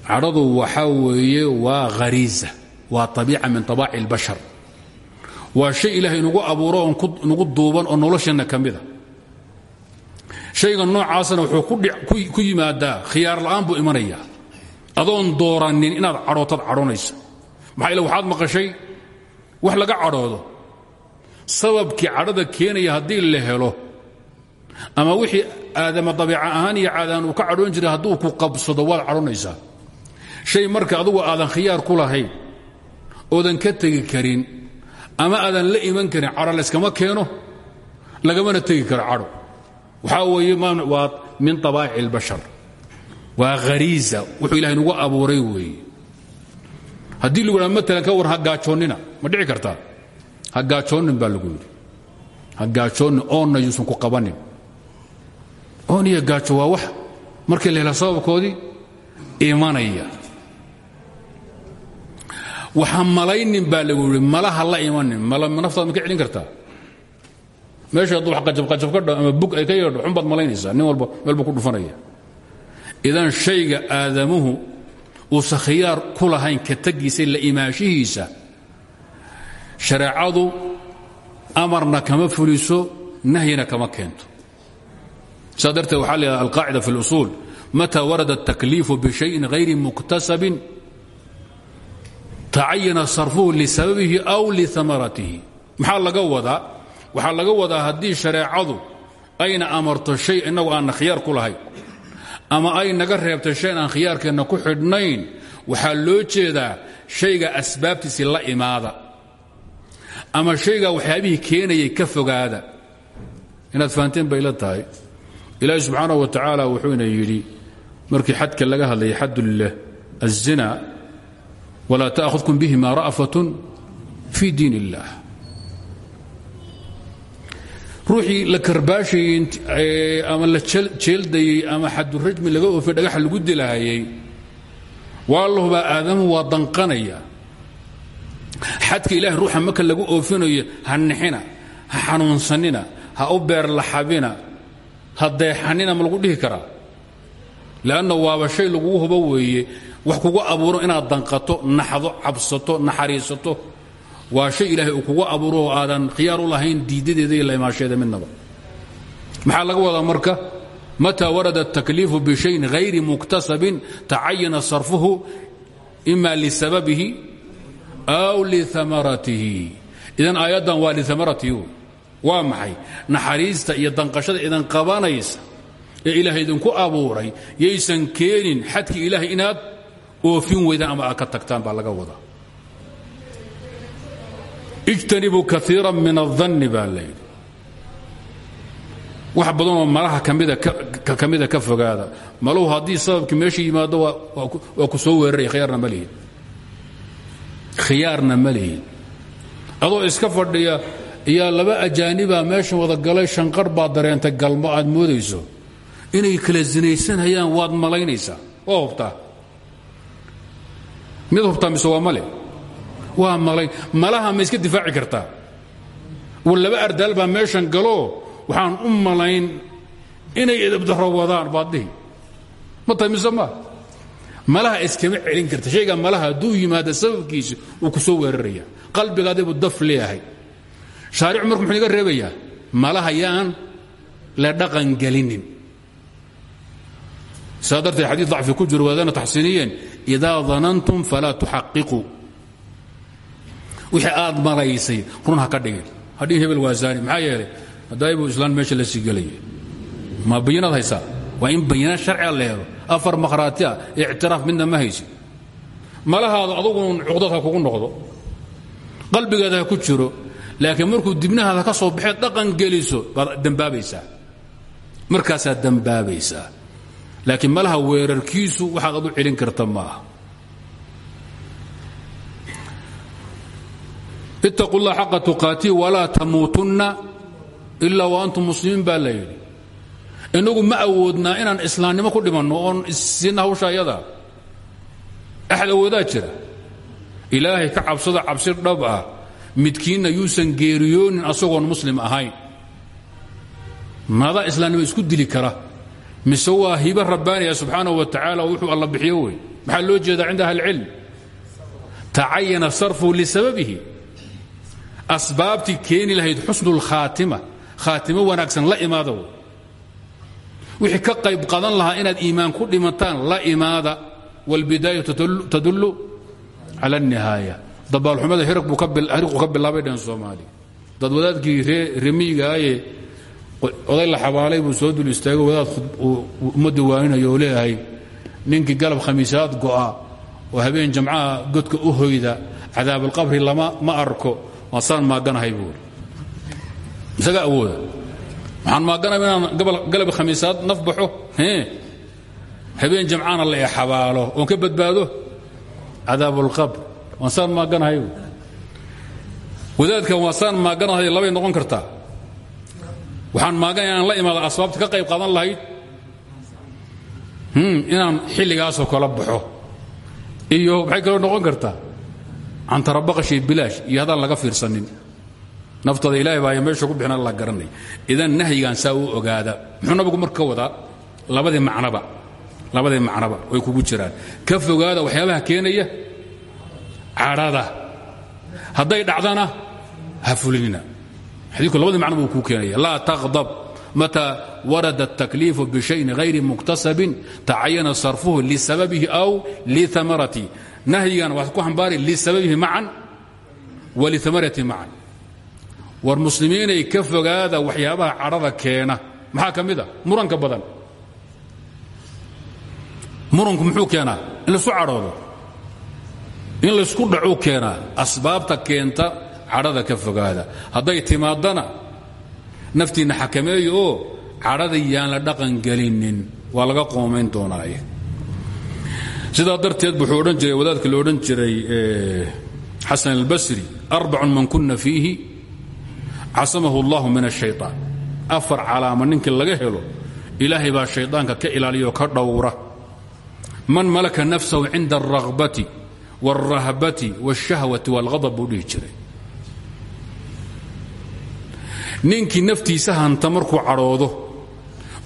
A: cadhadu weeye waa khariisa waa abiica min abaaci اlbashar waa shay ilaahay nagu abuuro oon nagu duuban oo nolosheenna ka mida shayga noocaasna wuxuu ku yimaadaa khiyaar la'aan buu imanaya. Adoon dooranin inaad cadhootad cadhoonaysa maxaa ila waxaad maqashay wax laga cadhoodo. Sababkii cadhada keenaya haddii la helo ama wixii aadama dabiica ahaan iyo caadaan uu ka cadhoon jiray hadduu ku qabsado waad cadhoonaysaa shay marka adugu aadan khiyaar ku lahayn oodan ka tegi karin ama aadan la iman karin cadho layskama keeno lagamana tegi karo cadho waxaa weeye waa min abaa'ic اlbashar waa khariisa wuxuu ilahay nagu abuuray weeye. Haddii lagu dhaha maalan ka war ha gaajoonnina ma dhici kartaa? Ha gaajoonnin baa lagu yidhi. Ha gaajoonnin oonna yuusan ku qabannin oon iyo gaajo waa wax markii la hela sababkoodii waxa malaynin baa lagu yidhi malaha la imanin naftaad ma ka celin kartaa meesha hadduu wax qajabqajab ka dha ama bug ay ka yeedho xun baad malaynaysaa nin walba meel buu ku dhufanaya idan shayga aadamuhu uusa khiyaar ku lahayn ka tegiisa la imaashihiisa shareecadu amarna kama fuliso nahyina kama keento saa darteed waxaa la yidhaha alqaacida fi اlusuul mata warada الtakliifu bishayin hayri muktasabin tacayana sarfuhu lisababihi aw liamaratihi maxaa laga wadaa? Waxaa laga wadaa haddii shareecadu ayna amarto shay inagu aanna khiyaar ku lahayn ama ay naga reebtay shayn aan khiyaarkeenna ku xidhnayn waxaa loo jeedaa shayga asbaabtiisii la imaada. Ama shaygaa waxyaabihii keenayay ka fogaada. Inaad fahanteen bay la tahay. Ilaahi subxaanahu wa tacaala wuxuuna yidhi markii xadka laga hadlayay xaddu azina wlaa taakudkum bihima ra'fatun fii diin illaah ruuxii la karbaashayey ama la jeeldayey ama xadurajmi laga oofay dhagaxa lagu dilahayey waalahubaa aadamuhu waa danqanaya xadka ilaahay ruuxa maka lagu oofinayo ha nixina ha xanuunsanina ha u beer laxabina ha deexanina ma lagu dhihi karaa leanna waaba shay lagugu hubo weeye wax kugu abuuro inaad danqato naxdo cabsato naxariisato waa shay ilaahay kugu abuuro aadan khiyaar lahayn diidadeeda iyo laimaasheeda midnaba maxaa laga wadaa marka mata warada الtakliifu bishayin hayri muktasabin tacayana sarfuhu ima lisababihi aw liamaratihi idan aayaddan waa liamaratihi waa maxay naxariista iyo danqashada idan qabanaysa ee ilaahay idinku abuuray yaysan keenin xadkii ilaahay inaad oofin weydaan ama aad ka tagtaan baa laga wadaa. Ijtanibuu kaiira min aلdanni baa layidhi wax badanoo malaha ka mida ka fogaada. Maluhu haddii sababkii meesha yimaado waa ku soo weeraraya khiyaarna ma lihin. Khiyaarna adoo iska fadhiya iyaa laba ajaaniba meesha wada galay shanqar baad dareentay galmo aad moodayso inay kala sinaysanayaan waad malaynaysaa. Waa hubtaa. Mid hubtaa mise waa male? Waa malay. Malaha ma iska difaaci kartaa. War laba ardaal baa meeshan galoo waxaan u malayn inay edabdaro wadaan baaddihi ma tahay mise maa malaha iskama celin karta. Shayga malaha hadduu yimaada sababkiisa uu ku soo weeraraya qalbigaadibuu daf leeyahay. Shaaricu marku muxuu iga reebayaa malaha yaan la dhaqan gelinin saa darteed xadii dacfi ku jiro waadana taxsiiniyeen idaa danantum falaa tuxaqiquu. Wixii aad malaysay run ha ka dhigin. Hadhiin hebel waa zaani maxaa yeelay? Haddaybuu islaan meesha la sii gelaya ma bayinaad haysaa? Waa in bayinaan sharciga la helo afar makhraati ah ictiraaf midna ma haysi. Malahaada adugun cuqdad ha kugu noqdo. Qalbigaada ha ku jiro. Laakiin markuu dibnahaada laakiin malaha weerarkiisu waxaad adu celin karta ma aha ittaqu llah xaqa tuqaatii walaa tamuutunna ilaa wa antum muslimiin baa la ma awoodnaa inaan islaamnimo ku dhimanno oon issinna hawsha ayada. Axad jira. Ilaahay ka cabsada cabsi dhab ah. Midkiinna yuusan asagoon muslim ahayn. Maadaa islaamnimo isku dili kara mise waa hibe rabbaaniya subxaanahu wa tacaala wuxuu alla bixiyo wey maxaa loo jeedaa cinda ahli ilcilm tacayana sarfu lisababihi asbaabtii keeni lahayd xusnu lkhaatima khaatimo wanaagsan la imaada wey wixii ka qayb qadan lahaa inaad iimaan ku dhimataan la imaada wاlbidaayatu tadullu cala الnihaaya dabaalxumada hiriqu ka bilaabay dheen soomaaliya dad wadaadkii remiigaaye oday la xabaalay buu soo dul istaago wadaad ummadda waaninayo leeyahay ninkii galab khamiisaad go'a oo habeen jamcaha godka u hoyda cadaabalqabri lama ma arko waasaan maaganahay buuri isagaa awooda. Waxaan maaganaya inaan galab khamiisaad naf baxo habeen jamcaana la e xabaalo oon ka badbaado? Cadaabulqabr waasaan maaganahay wadaadkan waasaan maaganahay labay noqon kartaa waxaan maaganaya inaan la imaado asbaabta ka qayb qaadan lahayd. Inaan xilligaasoo kala baxo. Iyo maxay kaloo noqon kartaa cantarabaqashay bilaash iyo haddaan laga fiirsanin. Naftada ilahay baa meesha ku bixina la garanay. Idan nahyigan saa u ogaada. Muxuu nabigu marka ka wadaa? Macnaba. Labadii macnaba way kugu jiraan. Ka fogaada waxyaabaha keenaya? Cadhada. Hadday dhacdana ha fulinina xadiiku labadii macnaba uu kuu keenaya laa taqdab mata warada الtakliifu bishayin hayri muktasabin tacayana sarfuhu lisababihi aw liamarati nahyigan waxaad ku xambaari lisababihi macan waliamarati macan war muslimiinay ka fogaada waxyaabaha cadhada keena. Maxaa ka mid a muranka badan. Muranku muxuu keenaa? In la isku cadhoodo. In laysku dhacuu keenaa. Asbaabta keenta cadhada ka fogaada hadday timaadana naftiinna xakameeyo oo cadhada yaan la dhaqan gelinin waa laga qoomayn doonaaye sidaa darteed wuxuu odhan jiray wadaadka la odhan jiray xasan albasri arbacun man kuna fiihi casamahu اllahu min الشhayطaan afar calaama ninkii laga helo ilaahay baa shayطaanka ka ilaaliyo ka dhowra man malaka nafsahu cinda الraغbati wاlrahbati wاlshahwati wاlغadab buu dhihi jiray ninkii naftiisa hanta markuu cadhoodo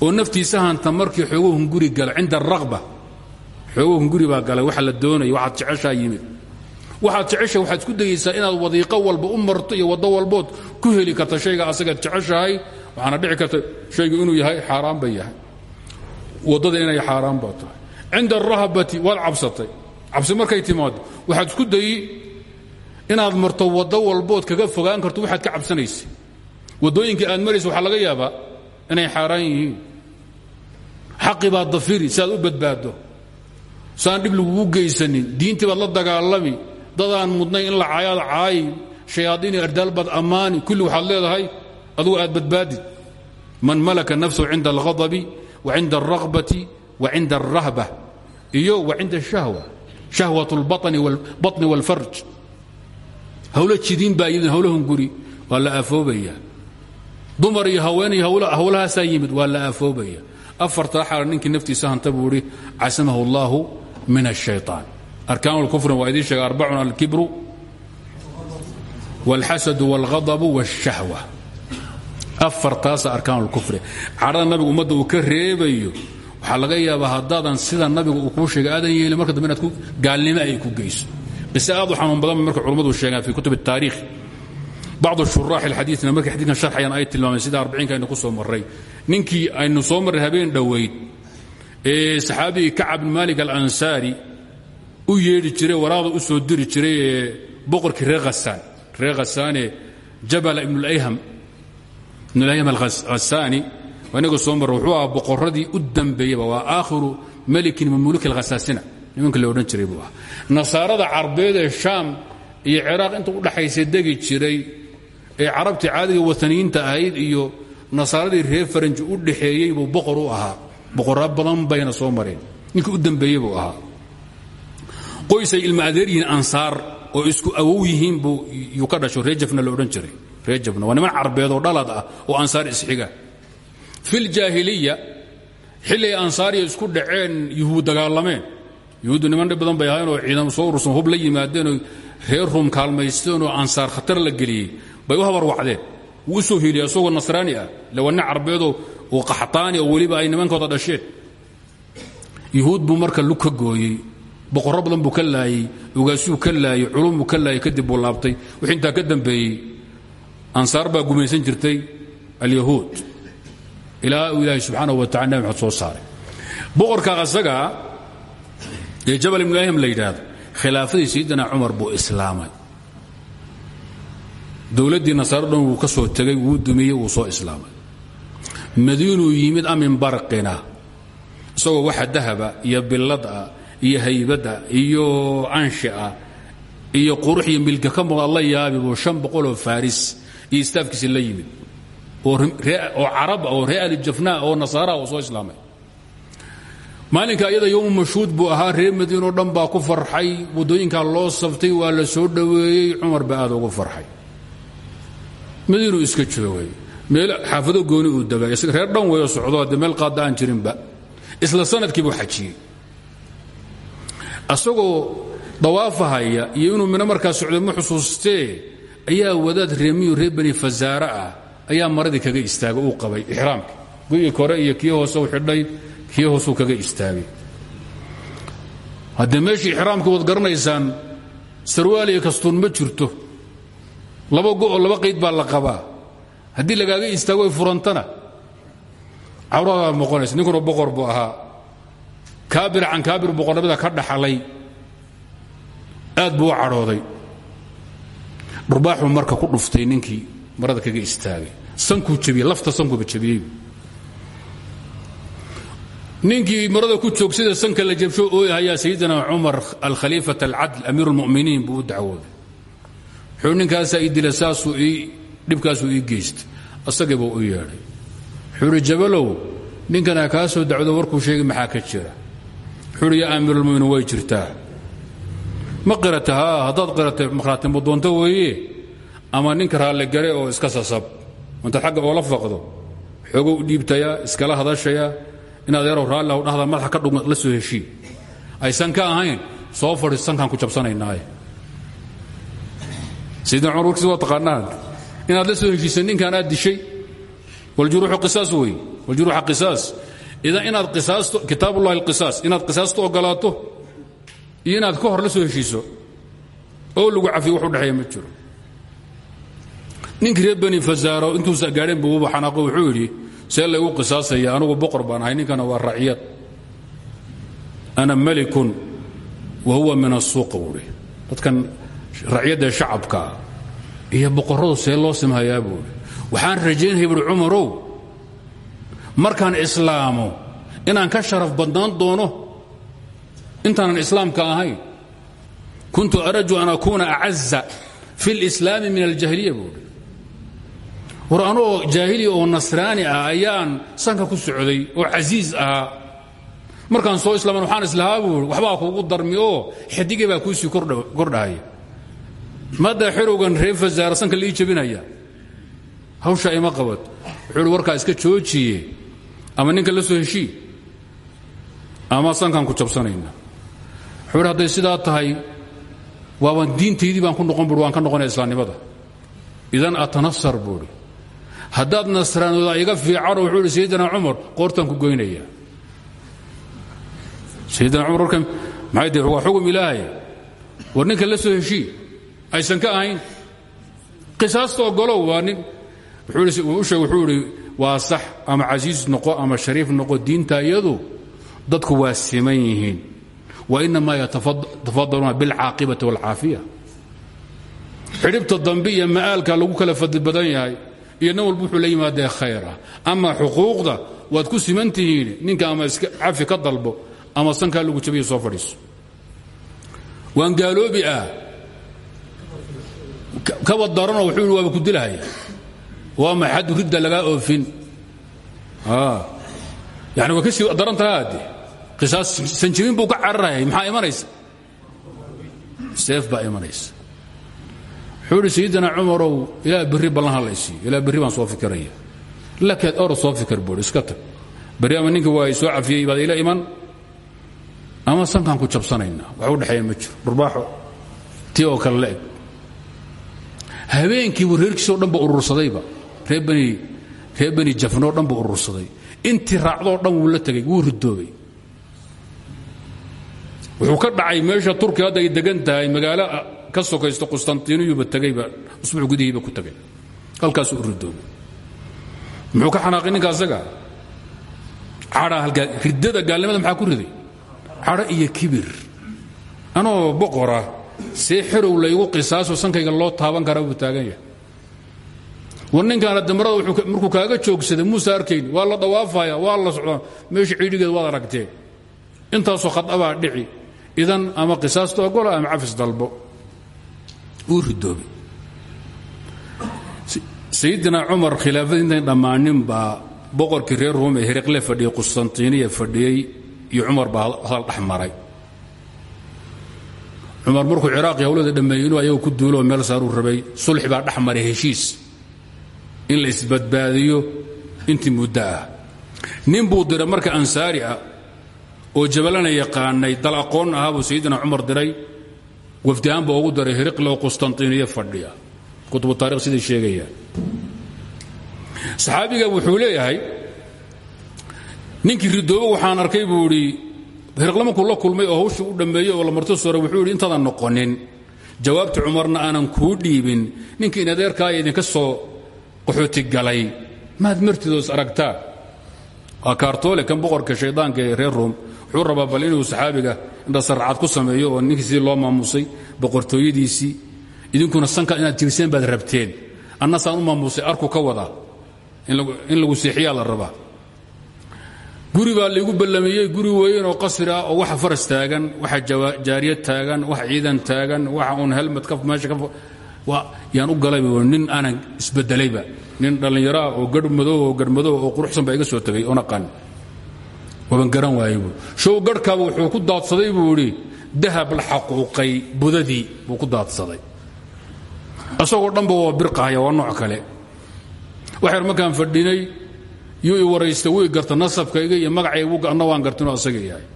A: oo naftiisa hanta markii xoogohun guri gala cinda araqba xoogohun guri baa galay waxa la doonaya waxaad jeceshaa yimid. Waxaad jecesha waxaad isku dayaysaa inaad wadiiqo walba u iyo waddo walbood ku heli karta shayga asagaad jeceshahay waxaana dhici karta shaygu inuu yahay xaaraan bay yahay. Waddada inay xaaraan baa tahay. Cinda arahabati waad cabsatay. Cabsi markay timaado waxaad isku dayi inaad marto waddo walbood kaga fogaan karto waxaad ka cabsanaysay waddooyinka aad marayso waxaa laga yaabaa inay xaaraan yihiin. Xaqi baad dafiri u badbaaddo. Saan dhib lagugu geysanin diintii baad la dagaalami dadaan mudnay in la caayaad caayi shayaadiini ardaal baad ammaani kulli waxaad leedahay aad badbaadid. Man malaka nafsahu cinda alghadabi wa cinda alragbati wa cinda alrahba iyo wa cinda ashahwa shahwat lbatni walfarj hawlo jidiin baa iyadn hawlahunguri waa la aafoobaya dumar iyo haweenay hawlahaasaa yimid waa la aafoobaya afartaa xaal ninkii naftiisa hanta buu idhi casamahu اllahu min الشhayطaan arkaan اlkufri waa idiin sheega arbacun alkibru wاlxasadu wاlghadabu wاshahwa afartaasa arkaan اlkufri cadhada nabigu ummadda uu ka reebayo waxaa laga yaabaa haddaadan sida nabiga uu kuu sheegay aadan yeelin marka dambe inaad gaalnimo ay ku geyso qise aad u xanuun badan marka culammadu sheegaan fi kutub الtaarikh bacdu shuraax اlxadiina markay xadiikan sharxayan ay tilmaameen sida arbiciinka aynu ku soo marray ninkii aynu soo marray habeen dhoweyd ee saxaabigii kacab bin malik alansaari u yeedhi jiray waraaqda u soo diri jiray ee boqorkii reer hasaan reer hasaane jabala ibnulayham ibnulayham alhasaani waa inaga soo marra wuxuu ahaa boqorradii u dambeeyeyba waa aakhiru melikin min muluki alkhasaasina nimanka la odhan jiray buu ahaa nasaarada carbeed ee shaam iyo ciraaq inta u dhaxaysa degi jiray ee carabtii caadiga wataniyiinta ahayd iyo nasaaradii reer faranji u dhaxeeyey buu boqor u ahaa. Boqorra badan bayna soo mareen. Ninkii u dambeeyey buu ahaa. Qoysay ilma adeer oo isku awow buu yuu ka dhasho. Jiray. Reejafna waa niman dhalad ah oo ansaar isxiga filjaahiliya xilli ay ansaariya isku dhaceen yuhuud dagaalameen. Yuhuuddu niman badan bay ahayn oo ciidamo soo urursan hub la yimaadeen oo reer ruum kaalmaysteen oo ansaar khatar la geliyey bay u habarwacdeen wuu u soo hiiliyay isagoo nasraani ah. Nin carbeedoo oo qaxtaani oo weliba ay nimankooda dhasheen. Yuhuud buu marka lug ka gooyey. Boqorro badan buu ka laayey. Ogaasuu ka laayey. Culum buu ka laayey. Kadib buu laabtay. Wixii intaa ka dambeeyey ansaar baa gumaysan jirtay alyahuud. Ilaa uu ilaahay subxaanahu wa tacala nabi maxamed soo saaray. Boqorka asagaa ee jabal ibnuahim la yidhaahdo khilaafadii sayidina cumar buu islaamay dowladdii nasaaro dhan wuu ka soo tegey wuu dumiyey wuu soo islaamay. Madiinuu yimid amin barqina isagoo waxa dahaba iyo billada iyo haybada iyo anshi ah iyo qurux iyo milka ka muuqda la yaabi buu shan boqoloo faris iyo istaafkiisi la yimid. Oo carab oo reer alijafnaa oo nasaara oo soo islaamay. Maalinka iyada yowmu mashhuud buu ahaa reer madiinoo dhan baa ku farxay waddooyinkaa loo saftay waa la soo dhoweeyey cumar baa ugu farxay madiinuu iska joogay. Meel xaafado gooni uu degay reer dhan weyo socdo haddee meel qaada aan jirinba. Isla sannadkii buu xajiyey. Asagoo dawaafahaya iyo inuu mino markaa socday ma xusuustee ayaa wadaad reemiyu reer bani fasaare ah ayaa maradii kaga istaagay uu qabay ixraamka. Guyii kore iyo kii hoose u xidhay kii hoosuu kaga istaagay. Haddee meeshii ixraamkii waad garanaysaan sarwaal iyo kastuun ma jirto laba go'oo laba qayd baa la qabaa. Haddii lagaaga istaago ay furantana cawradaa noqonaysa ninkuna boqor buu ahaa. Kaabir can kaabir boqornimada ka dhaxalay. Aad buu u cadhooday. Dhurbaaxuu marka ku dhuftay ninkii marada kaga istaagay. Sankuu jabiyey lafta sankuuba jabiyey. Ninkii marada ku joog sida sanka la jabsho ooyahayaa sayidina cumar alkhaliifat alcadl amiir اlmuminiin buu u dacwooday wuxuu ninkaasaa ii dila saasuu ii dhibkaasuu ii geystay. Asagii buu u yeedhay. Wuxuu uhi jabalow ninkanaa kaa soo warkuu sheegay maxaa ka jira? Wuxuu uhi yaa way jirtaa. Ma qirata haa haddaad qiratay ama ninka raalle gare oo iska sasab intaad xagga oola faqdo xoogo u dhiibtayaa iskala hadashayaa inaad yarow raalli aw dhahdaa madaxa ka dhugma la soo heshii. Aysan ka ahayn soo fadhiis sankaan ku jabsanaynaaye sayidina cumar warkiis waa taqaanaan inaad la soo heshiisa ninkan aad dishay? Waljuruuxu qisaas wey waljuruuxa qisaas. Idan inaad qisaasto kitaabullahi alqisaas inaad qisaasto ogolaato iyo inaad ka hor la soo heshiiso oo lagu cafiyo wax u ma jiro. Ninkii reer bani fasaaro intuusa gaadheen buuba xanaaqo wuxuu yidhi see laygu qisaasaya baan ahay ninkana waa raciyad ana malikun wa huwa min asuuqa buuhi dadkan raciyadda shacabkaa iyo boqorradu see loo simhayaa buuhi waxaan rajaynaya buuhi cumarow markaan islaamo inaan ka sharaf badnaan doono intaanan islaamka ahayn kuntu araju an akuuna acaza fi اlislaami min aljahiliya buuhi war anoo oo nasraani ah ayaan sanka ku socday oo casiis ahaa. Markaan soo islaaman waxaan islahaa buui waxbaa kuugu darmi oo xidigay baa maddaa xerowgan reer fasaara sanka la ii jabinaya hawshaa ima qabad. Wuxuu warkaa iska joojiye. Ama ninka la soo heshii. Ama sankaan ku jabsanayna. Wuxuu hadday sidaa tahay waabaan diintaydii baan ku noqon buui waan ka noqonaya islaamnimada idan atanasar buuhi haddaad nasraanooda iga fiicano wuxuu ihi sayidina cumar ku goynaya. Sayidina cumar warkan maxay tahay waa xugum ilaahay? War ninka la soo heshii aysan ka ahayn. Qisaasta ogolow waa nin. Wuxuu idhi waa sax ama casiis noqo ama shariif noqo diinta iyadu? Dadku waa siman yihiin. Wa inamaa yatafadaluuna bilcaaqibati wاlcaafiya xidhibta dambe iyo ma'aalka lagu kala fadli badan yahay iyo nin walba la yimaadee khayra. Ama xuquuqda waad ku siman tihiin ninka ama iska cafi ka dalbo ama sankaa lagu jabiya soo fadhiiso. Waan gaaloobi ah kaba daranoo wuxuu waaba ku dilahaya waa maxadu ridda lagaa oofin. Yani waa ka sii daran tahaa de qisaas sanjibin buu ka cararayay. Maxaa imanaysa? Seef baa imanaysa. Wuxuu idhi sayidina cumarow ilaa berri ballan ha laysiiyo ilaa berri baan soo fikiraya lakaad oro soo fikir buui iska tag. Berri ama ninka waa soo cafiyey baad ila iman? Ama sankaan ku jabsanaynaa. Wax u dhexeeya ma jiro. Barbaaxo tii oo kale la eg habeenkiibu reerkiisoo dhan ba urursadayba. Reer bani jafnoo dhan buu urursaday. Intii raacdoo dhan wuu la tegey wuu ridoobay wuxuu ka dhacay meesha turkiya ay degan tahay magaalo ka sokaysto qustantiniyuba tegayba usbuuc gudihiiba ku tegay. Halkaasuu u ridoobay muxuu ka xanaaqay ninka asaga? Cadhaa halkaa riddada gaalnimada maxaa ku riday? Cadho iyo kibir. Anoo boqora see xerow laygu qisaaso sankayga loo taaban karaa buu taagan yahay. War ninkaana damarada markuu kaaga joogsaday muuse arkayn waa la dawaafaya waa la socdaa meesha ciidhigeed waad aragtee. Intaasoo khadabaa dhici idan ama qisaasta ogola ama cafis dalbo. Uu ridoobay. Sayidina cumar khilaafadii intayn dhammaanin boqorkii reer ruum ee fadhiyey qustantiniya fadhiyey iyo cumar baa hadal dhex cumar markuu ciraaqi hawlada dhammeeyey inuu ayagu ku duulo oo meel saaruu rabay. Sulxi baa dhex maray heshiis. In la isbadbaadiyo intii muddo ah. Nin buu diray marka ansaari ah oo jabalana yaqaanay dal aqoon ahaa buu sayidina cumar diray. Wafdihaan baa ugu diray heriqle oo qustantiniya fadhiya. Kutubu taarikh siday sheegayaan saxaabiga wuxuu leeyahay ninkii ridoobo waxaan arkay buu heriqle markuu la kulmay oo hawshii u dhammeeyey oo la marto sore wuxuu yidhi intaadan noqonin. Jawaabta cumarna aanan kuu dhiibin. Ninkii in adeerkaaya idinka soo qaxooti galay. Maad martidoos aragtaa. Waa kaartoole kan boqorka shaydaanka ee reer ruum wuxuu rabaa bal inuu saxaabiga indhasaracad ku sameeyo oo ninkii sidii loo maamusay boqortooyadiisii. Idinkuna sanka inaad jirseen baad rabteen. Annasaan u maamusay arku ka wada. In lagu seexiyaa la rabaa guri baa laygu ballameeyey guri weyn oo qasri ah oo waxa faras taagan waxa jaariyad taagan waxa ciidan taagan waxa uun helmad ka meesha yaan u galayba nin aanan isbedelayba nin dhallinyaro ah oo garh oo garhmadow oo quruxsan baa iga soo tegay oo naqaan. Waban garan waayey show garhkaaba wuxuu ku daadsaday buu idhi dahab la xaquuqay budadii buu ku daadsaday. Isagoo dhanba waa birqahaya waa nooc kale. Waxyar markaan fadhinay yuu i waraysta wuu i garta nasabkayga iyo magacayga anna waan gartinoo asaga yahay.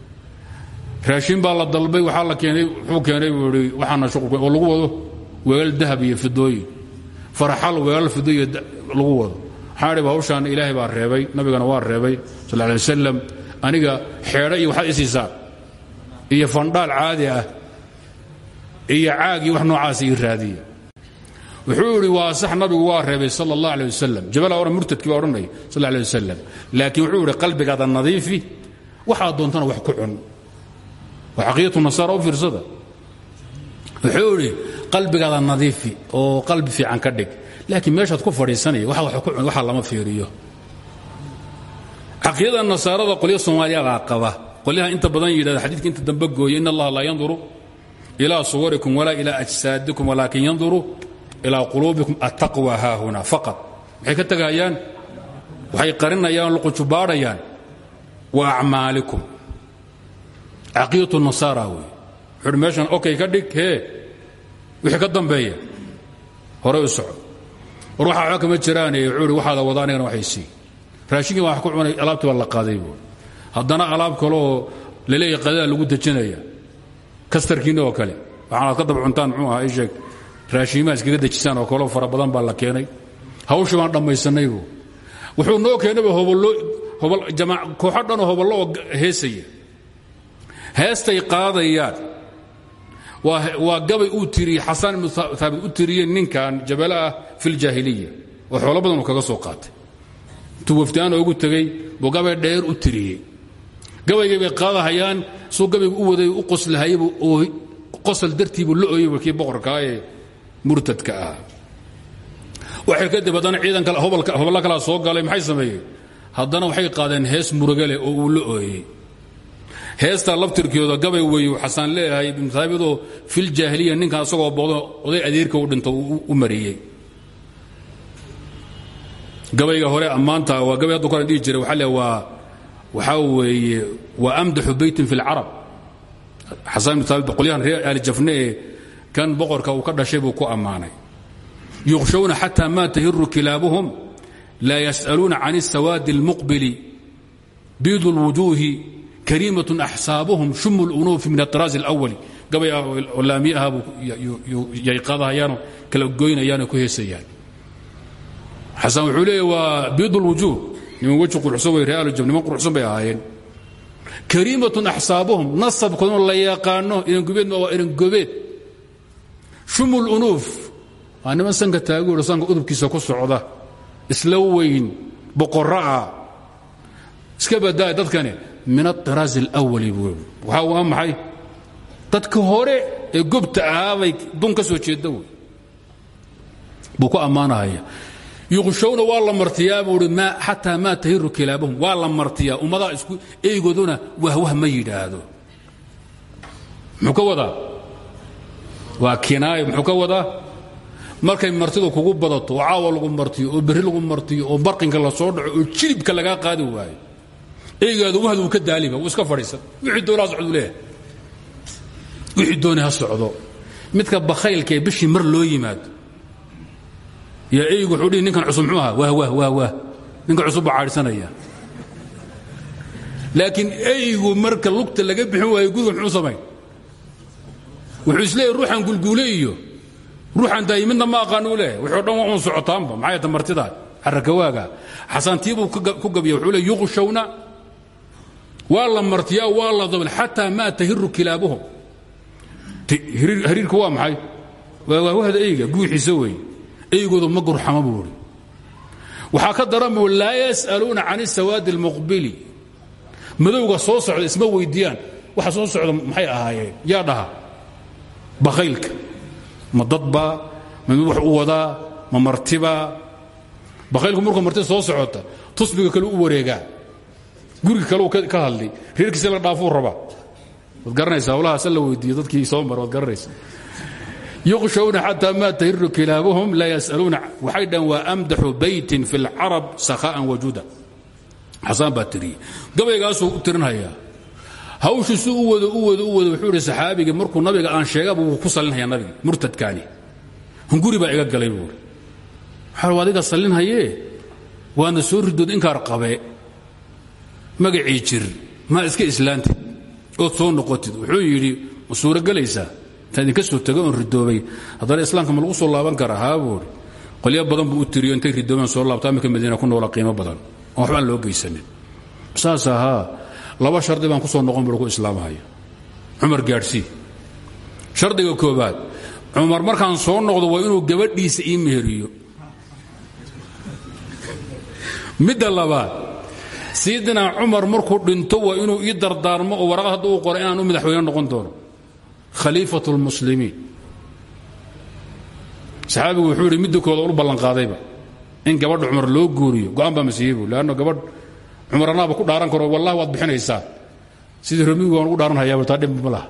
A: Raashin baa la dalbay waxaa la keenay wuxuu keenay buu idhi waxaana oo lagu wado weelal dahab iyo fidooyin faraxal weelal fidooyin lagu wado. Waxaan idhi hawshaan ilaahay baa reebay nabigana waa reebay sal alay wasalam aniga xeedho iyo waxaad isiisaa iyo fandhaal caadi ah iyo caag iyo wax noocaas ii raadiya wuxuu idhi waa sax nabigu waa reebay sal allah aleh wasalam jabala oran murtadkii baa odhanaya sal wasalam laakiin wuxuu idhi qalbigaada nadiifi waxaad doontana wax ku cun waa caqiidatu nasaara u fiirsada. Wuxuu idhi qalbigaada nadiifi oo qalbi fiican ka dhig. Laakiin meeshaad ku fadhiisanaya waxa wax ku cun waxa lama fiiriyo. Caqiidada nasaarada qolyo soomaaliyadaa qaba. Qolyaha inta badan yidhahda xadiidka inta dambe gooya in yanduru ilaa suwarikum walaa ilaa ajsaadikum walaakin yanduru ilaa quluubikum attaqwa haahuna faqad maxay ka tegayaan waxay qarinayaan luqujubaadhayaan wa acmaalikum. Caqiidatu nasaara wey wuxuuhi meeshan okay ka dhig hee? Wixii ka dambeeya horey u soco. War waxa waxba kama jiraane wuxuu ihi waxaada wada anigana waxay sii raashinkii wax ku cunay alaabtii baa la qaaday buui haddana alaab kaleoo la leeyahay qadada lagu dejinaya kastarkiinna oo kale. Waxaanaad ka daba cuntaan muxuu ahaa ii sheeg raashiimaa iskaga dejisaan oo kaloo fara badan baa la keenay. Hawshii baan dhammaysanaybu wuxuu noo keenayba kooxo dhanoo hoballo oo heesaya. Heestay qaadayaan. Waa gabay uu tiriyey xasaan ibnu u tiriyey ninkan jabale ah fi ljaahiliya oo xoolo badan uu kaga soo qaatay. Intuu wafdiaan oogu tegey buu gabay dheer u tiriyey gabaygay bay qaadahayaan suu gabaygu u waday u qoslahaybu oo qosol dartiibuu la ooyey kii boqorkaa ee murtadka ah. Waxay kadib haddana ciidan hoballa kalaa soo galay maxay sameeyeen? Haddana waxay qaadeen hees murugale oo uu la ooyey. Heestaa laftirkooda gabay weyu xasaan leeyahay ibnu haabitoo filjaahiliya ninkan asagoo boodo oday adeerka u dhinto u mariyey. Gabayga hore ammaanta waa gabay kale dhihi jiray waxaa le waa waxaa weeye waa amdaxu beytin fi اlcarab xasaan ibnu haabit qolyahan reer aali kan boqorka uu ka dhashay buu ku ammaanay yuqshawna xata ma tahiru kilaabuhum laa yas'aluuna can الsawaadi اlmuqbili biidu اlwujuuhi kariimaة axsaabuhum shum اlunuufi min aطraas اlأwali gabay oo laami aha yay qaadahayaanoo kala goynayaanoo ku heesayaan xasan wuxuu leeya waa biid اlwujuuh niman weji quruxsan way reaalujab niman quruxsan bay ahaayeen kariimaة axsaabuhum nasabkooduna la yaqaano irangobeedna waa irangobeed shum اlunuuf waa niman sanka taaguura sanka udubkiisa ku socda isla weyn boqora'a iska badaa dadkani min aطiraas اlأwali buu waxaa waa maxay dadka hore ee gobta ahaabay dun ka soo jeedda wey buu ku ammaanahaya yuqshowna waa la martiyaa buu i xataa maa tahiru kilaabahum waa la martiyaa ummadaa isku eygooduna wahwah ma yidhaahdo muxuu ka wadaa waa kinaayo muxuu ka wadaa? Markay martidu kugu badato oo caawa lagu martiyo oo berri lagu martiyo oo barqinka la soo dhaco oo jilibka lagaa qaadi waayo. Eygaadu wahd uu ka daaliba wuu iska fadhiisan. Wixii doona ha socdu wixii doonay socdo. Midka bakhaylka ee mar loo yimaado. Yaa eygu wuxuu ninkan cusub muxuu ahaa? Wah wah wah ninka cusub baa caadhsanaya laakiin marka lugta laga bixin waayo gudub muxuu wuxuu isleeyahy ruuxan gulguule ruuxan daayi midna ma leeyahay. Wuxuu dhan un socotaanba maxay ta martida? Xarakawaaga xasaantiibuu ku gabiya wuxuu yuqshawna. Waa la martiyaa waa la dabl xataa maa tahiru kilaabuhum. Hariirka waa maxay? Waa wahda eyga guuxiisa weeye. Eygoodu ma gurxama buu ka daran buu laa yas'aluuna can isawaadi اlmuqbili madowga soo socda isma weyddiiyaan waxa soo socda maxay ahaayeen? Yaa dhaha bakhaylka ma dadbaa ma mid wax u wadaa ma martibaa bakhaylku markuu martida soo socota tusbiga kale u wareegaa. Guriga kaleu ka hadlay reerkiisa la dhaafuu rabaa waad garanaysaa hawlahaasa la weydiiyo dadkii soo mara waad garanaysa yuqshawna xataa maa tahiru kilaabuhum laa yas'aluuna. Waxay dhahan waa amdaxu baytin fi اlcarab sakhaa'an wajuda xasaan baa tiriyey gabaygaasuu u tirinhayaa hawshii si u wado u wado u wado wuxuu ihi saxaabigii markuu nabiga aan sheegaba wuu ku sallinhayaa nabiga murtadkaani. Hunguri baa iga galay buuri waxaa adiga sallinhayee? Waadna soo inkaar qabe. Magacii jir maa iska islaantid ood soo noqotid. Wuxuu yidhi ma suurogelaysaa? Intaa idinka tago oon ridoobay. Haddana islaamka ma lagu soo laaban karaa haa buuri qolyo badan buu tiriyo intay ridoobeen soo laabta amika madiina ku noola qiimo badan. Oon waxbaan loo geysanin. Saas laba shardi baan ku soo noqon buu ku islaamahaya. Cumar gaadhsii shardiga koobaad cumar markaan soo noqdo waa inuu gabadhiisa ii meheriyo midda labaad sayidina cumar markuu dhinto waa inuu ii dardaarmo oo waraqad hadda uu qoro inaan u madaxweyne noqon doono. Khaliifat اlmuslimiin saxaabigu wuxuu yidhi midda kooda u in gabadha cumar loo guuriyo go'aan baa masiiye bu leanno gabadh cumar anaaba ku dhaaran karo wallahi waad bixinaysaa. Sidii romigu waan ugu dhaaranhayaa taa dhib ma laha.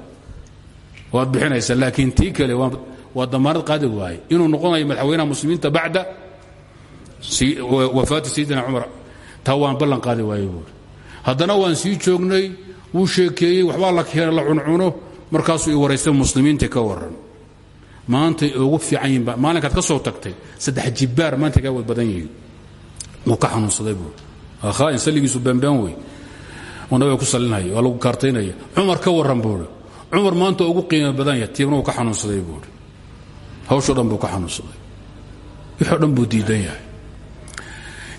A: Waad bixinaysaa laakiin tii kale waa damaanad qaadi waaye inuu noqonayo madaxweynaha muslimiinta bacda wafaati sayidina cumar. Taa waan ballan qaadi waaye buuri haddana waan sii joognay wuu sheekeeyey waxbaa la keenay la cuncuno markaasuu i waraystay muslimiinta ka warran. Maantay ugu fiican yihiin maalinkaad ka soo tagtay saddex jibbaar maanta kaa wad badan yihiin. Wuu ka xanuunsaday buuri khaain salligiisu beenbeen wey oo nabiga ku sallinaya waa lagu kaartaynaya cumar ka warran buuri cumar maanta ugu qiimo badan yahay tiibna uu ka xanuunsaday buui hawshoo dhan buu ka xanuunsaday. Wixoo dhan buu diidan yahay.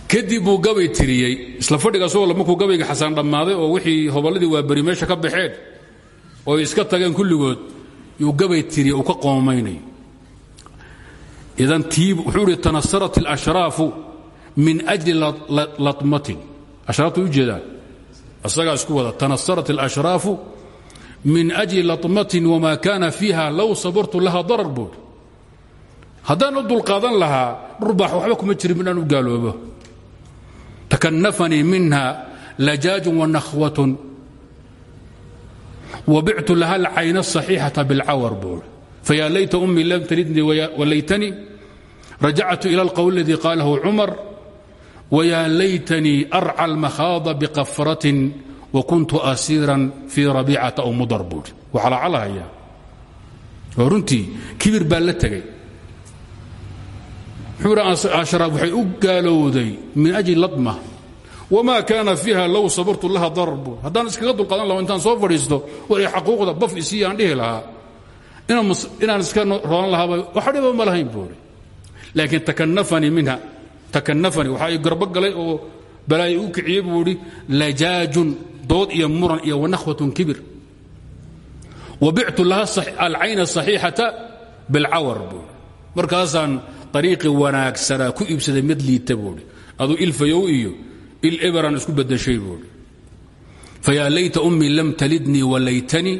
A: Kadib buu gabay tiriyey. Isla fadhiga asagoo markuu gabayga xasaan dhammaaday oo wixii hoballadii waa beri meesha ka baxeen oo iska tageen kulligood yuu gabay tiriyey uu ka qoomaynayo. Idan tiib wuxuu ihi tanasarat اlashraafu min أjli latmatin ashraafta u jeedaan asagaa isku wada tanasarat اlashraafu min أjli latmatin wma kana fiiha low sabartu laha darar buuri haddaan u dulqaadan lahaa dhurbaax waxba kuma jirin midhaan u gaaloobo takanafanii minha lajaajun wanakhwatun wabictu laha alcayna الصaxiixaةa biاlcawar buuri فyا layta أmii lam tلidnii وlaytnii rajactu إlى الqول اladي qاaله cmar وyaa laytnii arca اlmahaada bqafratin wakuntu asiiran fii rabiicata aw mudar buui waxaa la calahaya oo runtii kibir baa la tegay xura ashraab waxay u gaalowday min ajli ladma wma kaana fiiha low sabartu laha darar buui haddaan iskaga dulqaadan laho intaan soo fadhiisto way xaquuqda baf isiiya aan dhihi lahaa inaan iska roolan lahaaba wax dhiba ma lahayn buui laakiin takanafanii minha takanafanii waxaa i garbo galay oo balaayo u kiciyey buu idhi dood iyo muran iyo wanakhwatun kibir. Wabictu laha alcayna asaxiixata bilcawar buuri markaasaan ariiqii wanaagsanaa ku iibsaday mid liita buuhi aduu ilfayow iyo il eberaan isku badashay buuhi fayaa layta ummii lam talidnii walaytanii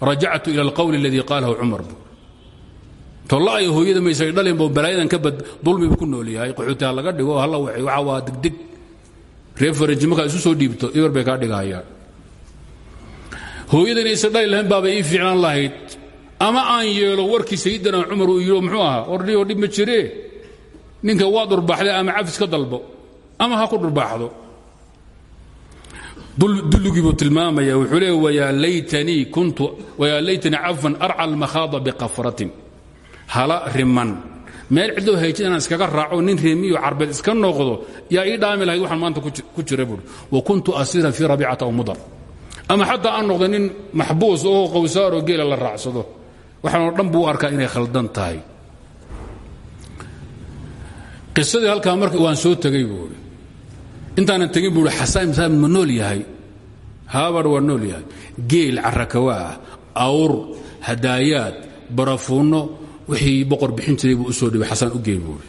A: rajactu ila alqowli aladii qaalahu cumar bu tolla'ay hooyada maysay dhalinbo balaayadan ka bad dulmibu ku nool yahay. Laga dhigo halla waxay waxa waa degdeg. Reer faranji markaa soo dhiibto ibar bay kaa dhigahayaan hooyadan aysan dhali lahayn baabay ii fiicnaan lahayd. Ama aan yeelo warkii sayidina cumar uu yidhi muxuu ahaa ordhiyoo dhib ma jiree ninka waa dhurbaxday ama cafis ka dalbo ama ha ku dhurbaaxdo dulligii buu tilmaamaya wuxuu leey wayaa laytanii kuntu wayaa laytanii cafan arca almakhaada biqafratin hala riman. Meel cidloo hayjid inaan iskaga raaco nin reemiyo carbeed iska noqdo yaa ii dhaami lahayd waxaan maanta ku jira buuri wa kuntu asiiran fii rabicata aw mudar. Ama xataa aan noqdo nin maxbuus oo qowsaaroo geela la raacsado waxaanoo dhan arkaa inay khaldan tahay. Qisadii halkaa marka waan soo tegey buuri intaanan tegin buui ibn ma nool yahay? Haabar waa nool yahay. Geel carakawaah awr hadaayaad barafuunno wixii boqor bixin jiray buu u soo dhibay xasaan u gey buui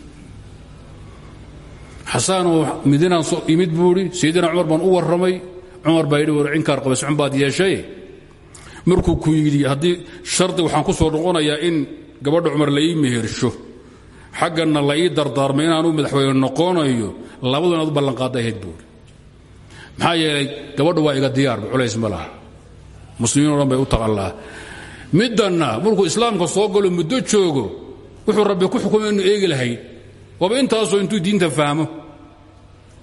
A: xasaanoo midinaan imid buuhi sayidina cumar baan u warramay. Cumar baa yidhi war cinkaar qaba socon baad yeeshay. Markuu ku yidhi haddii shardi waxaan ku soo noqonayaa in gabadha cumar la ii mehersho xagganna la ii dardaarmay inaanu madaxweyne noqonayo labadu inaad u ballanqaadda ahayd buuri maxaa yeelay gabadha waa iga diyaarba culays ma laha. Muslimiin dhan bay u taqallaa middanna markuu islaamka soo galo muddo joogo wuxuu rabbi ku xukumay inu eegi lahayd waaba intaasoo intuu diinta fahmo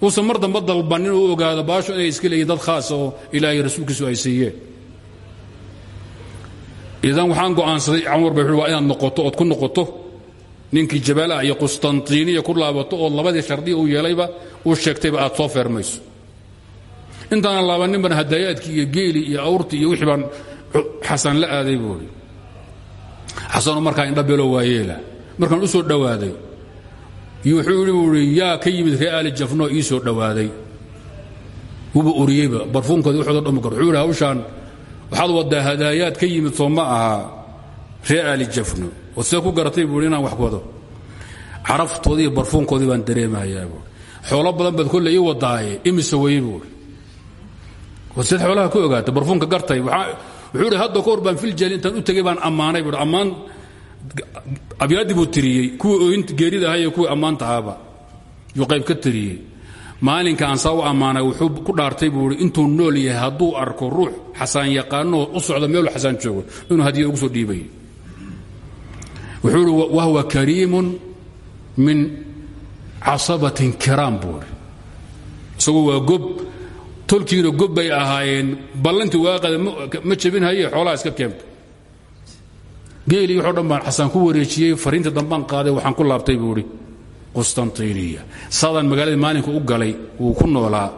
A: uusan mar damba dalbannin u ogaado baasho inay iska leeyihiin dad khaasa oo ilaahay rasuulkiisu ay siiyeen idan waxaan go'aansaday camar bay waa inaad noqoto ood ku noqoto. Ninkii jabaalaha iyo qustantiiniya ku laabato ood labadii shardiya uu yeelayba uu sheegtayba aad soo feermayso. Intaanan laabannin baan hadaayaadkii iyo geeli iyo awrtii iyo wixii baan xasan la aaday buuri xasanoo markaa indhabelo waayeela. Markaan u soo dhowaaday wuxuu yidhi buui ka yimid ree aali jafnoo ii soo dhowaaday wuba uriyeyba barfuunkoodi waxooda dhammi kar wuxuu hawshaan waxaad waddaa hadaayaad ka yimid soo ma jafno. Ku garatay buui inaan wax wado. Caraftoodii iyo barfuunkoodii baan dareemayaa buui xoolo badan baad kolle ii wadaaye imise buui seed xoolaha ku ogaata barfuunka gartay wuxuu idhi hadda kahor baan filjali intaan u tegey baan ammaanay buui ammaan abyaaddii buu tiriyey kuwii geerida ahaa iyo kuwii ammaanta ahaaba. Yuu qayb ka tiriyey. Maalinka aan saa u ammaanay wuxuu ku dhaartay buu i intuu nool yahay hadduu arko ruux xasaan yaqaanoo u socda meeluu xasaan joogo inuu hadiya ugu soo dhiibay. Wuxuu ihi wahwa kariimun min casabatin kiraam buui isagu waa gob tolkiina gob bay ahaayeen ballantii waaqada ma jabinhaye xoolaha iska keenta geelii waxoo dhan baan ku wareejiyey fariinta dambaan qaaday waxaan ku laabtay buu qustantiniya saadaan magaalada maalinka u galay wuu ku noolaa.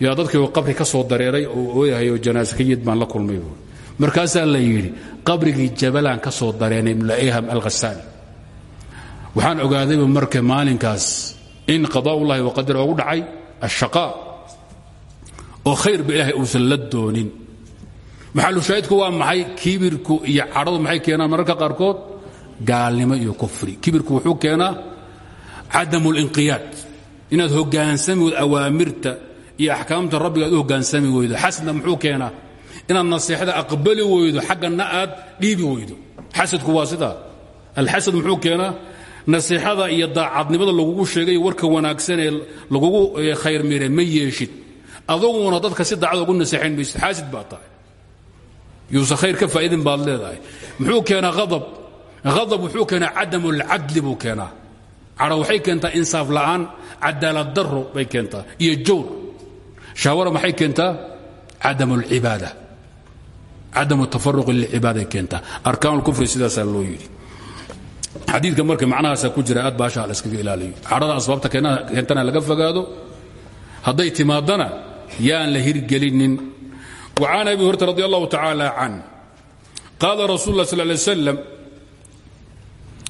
A: Yaa dadkii qabri ka soo dareeray oo oo janaase ka yid baan la kulmay buui la yidhi qabrigii jabalaan ka soo dareenay ibnulaham alkhasaani waxaan ogaadayba marka maalinkaas in qadaa'ullahi waqadar ogu dhacay ashaqaa oo khayrba ilaahay uusan la doonin. Maxalushaahidku waa maxay? Kibirku iyo cadhadu maxay keenaan mararka qaarkood? Gaalnimo iyo kufri. Kibirku wuxuu keenaa cadamu linqiyaad inaad hogaansami weydo awaamirta iyo axkaamta rabbiga aad u hogaansami weydo xasadna muxuu keenaa? Inaad naseexada aqbali weydo xaggana aad dhiibi weydo xasadku waa sidaa. Alxasad muxuu keenaa? Nasiixada iyo daacadnimada lagugu sheegay warka wanaagsan ee lagugu khayr miray ma yeeshid aduguna dadka si daacad ugu naseexayn maysid xaasid baa tahay yuusa khayr ka faa'idin baad leedahay muxuu keenaa adab adab wuxuu keenaa cadam اlcadli buu keenaa cadho waxay keentaa insaaf la'aan cadaalad daro bay keentaa iyo jawr shaawara maxay keentaa cadam اlcibaada cadam tafaruqi lilcibaaday keentaa arkaan اlkufri sidaasaa loo yidhi xadiidka marka macnahaasa ku jira aad baashaa la iskaga ilaaliyo cadhada asbaabta keentana laga fogaado hadday timaadana yaan la hirgelinin. An abi hurata radi allahu tacaala can. Qaala rasul la sl l slm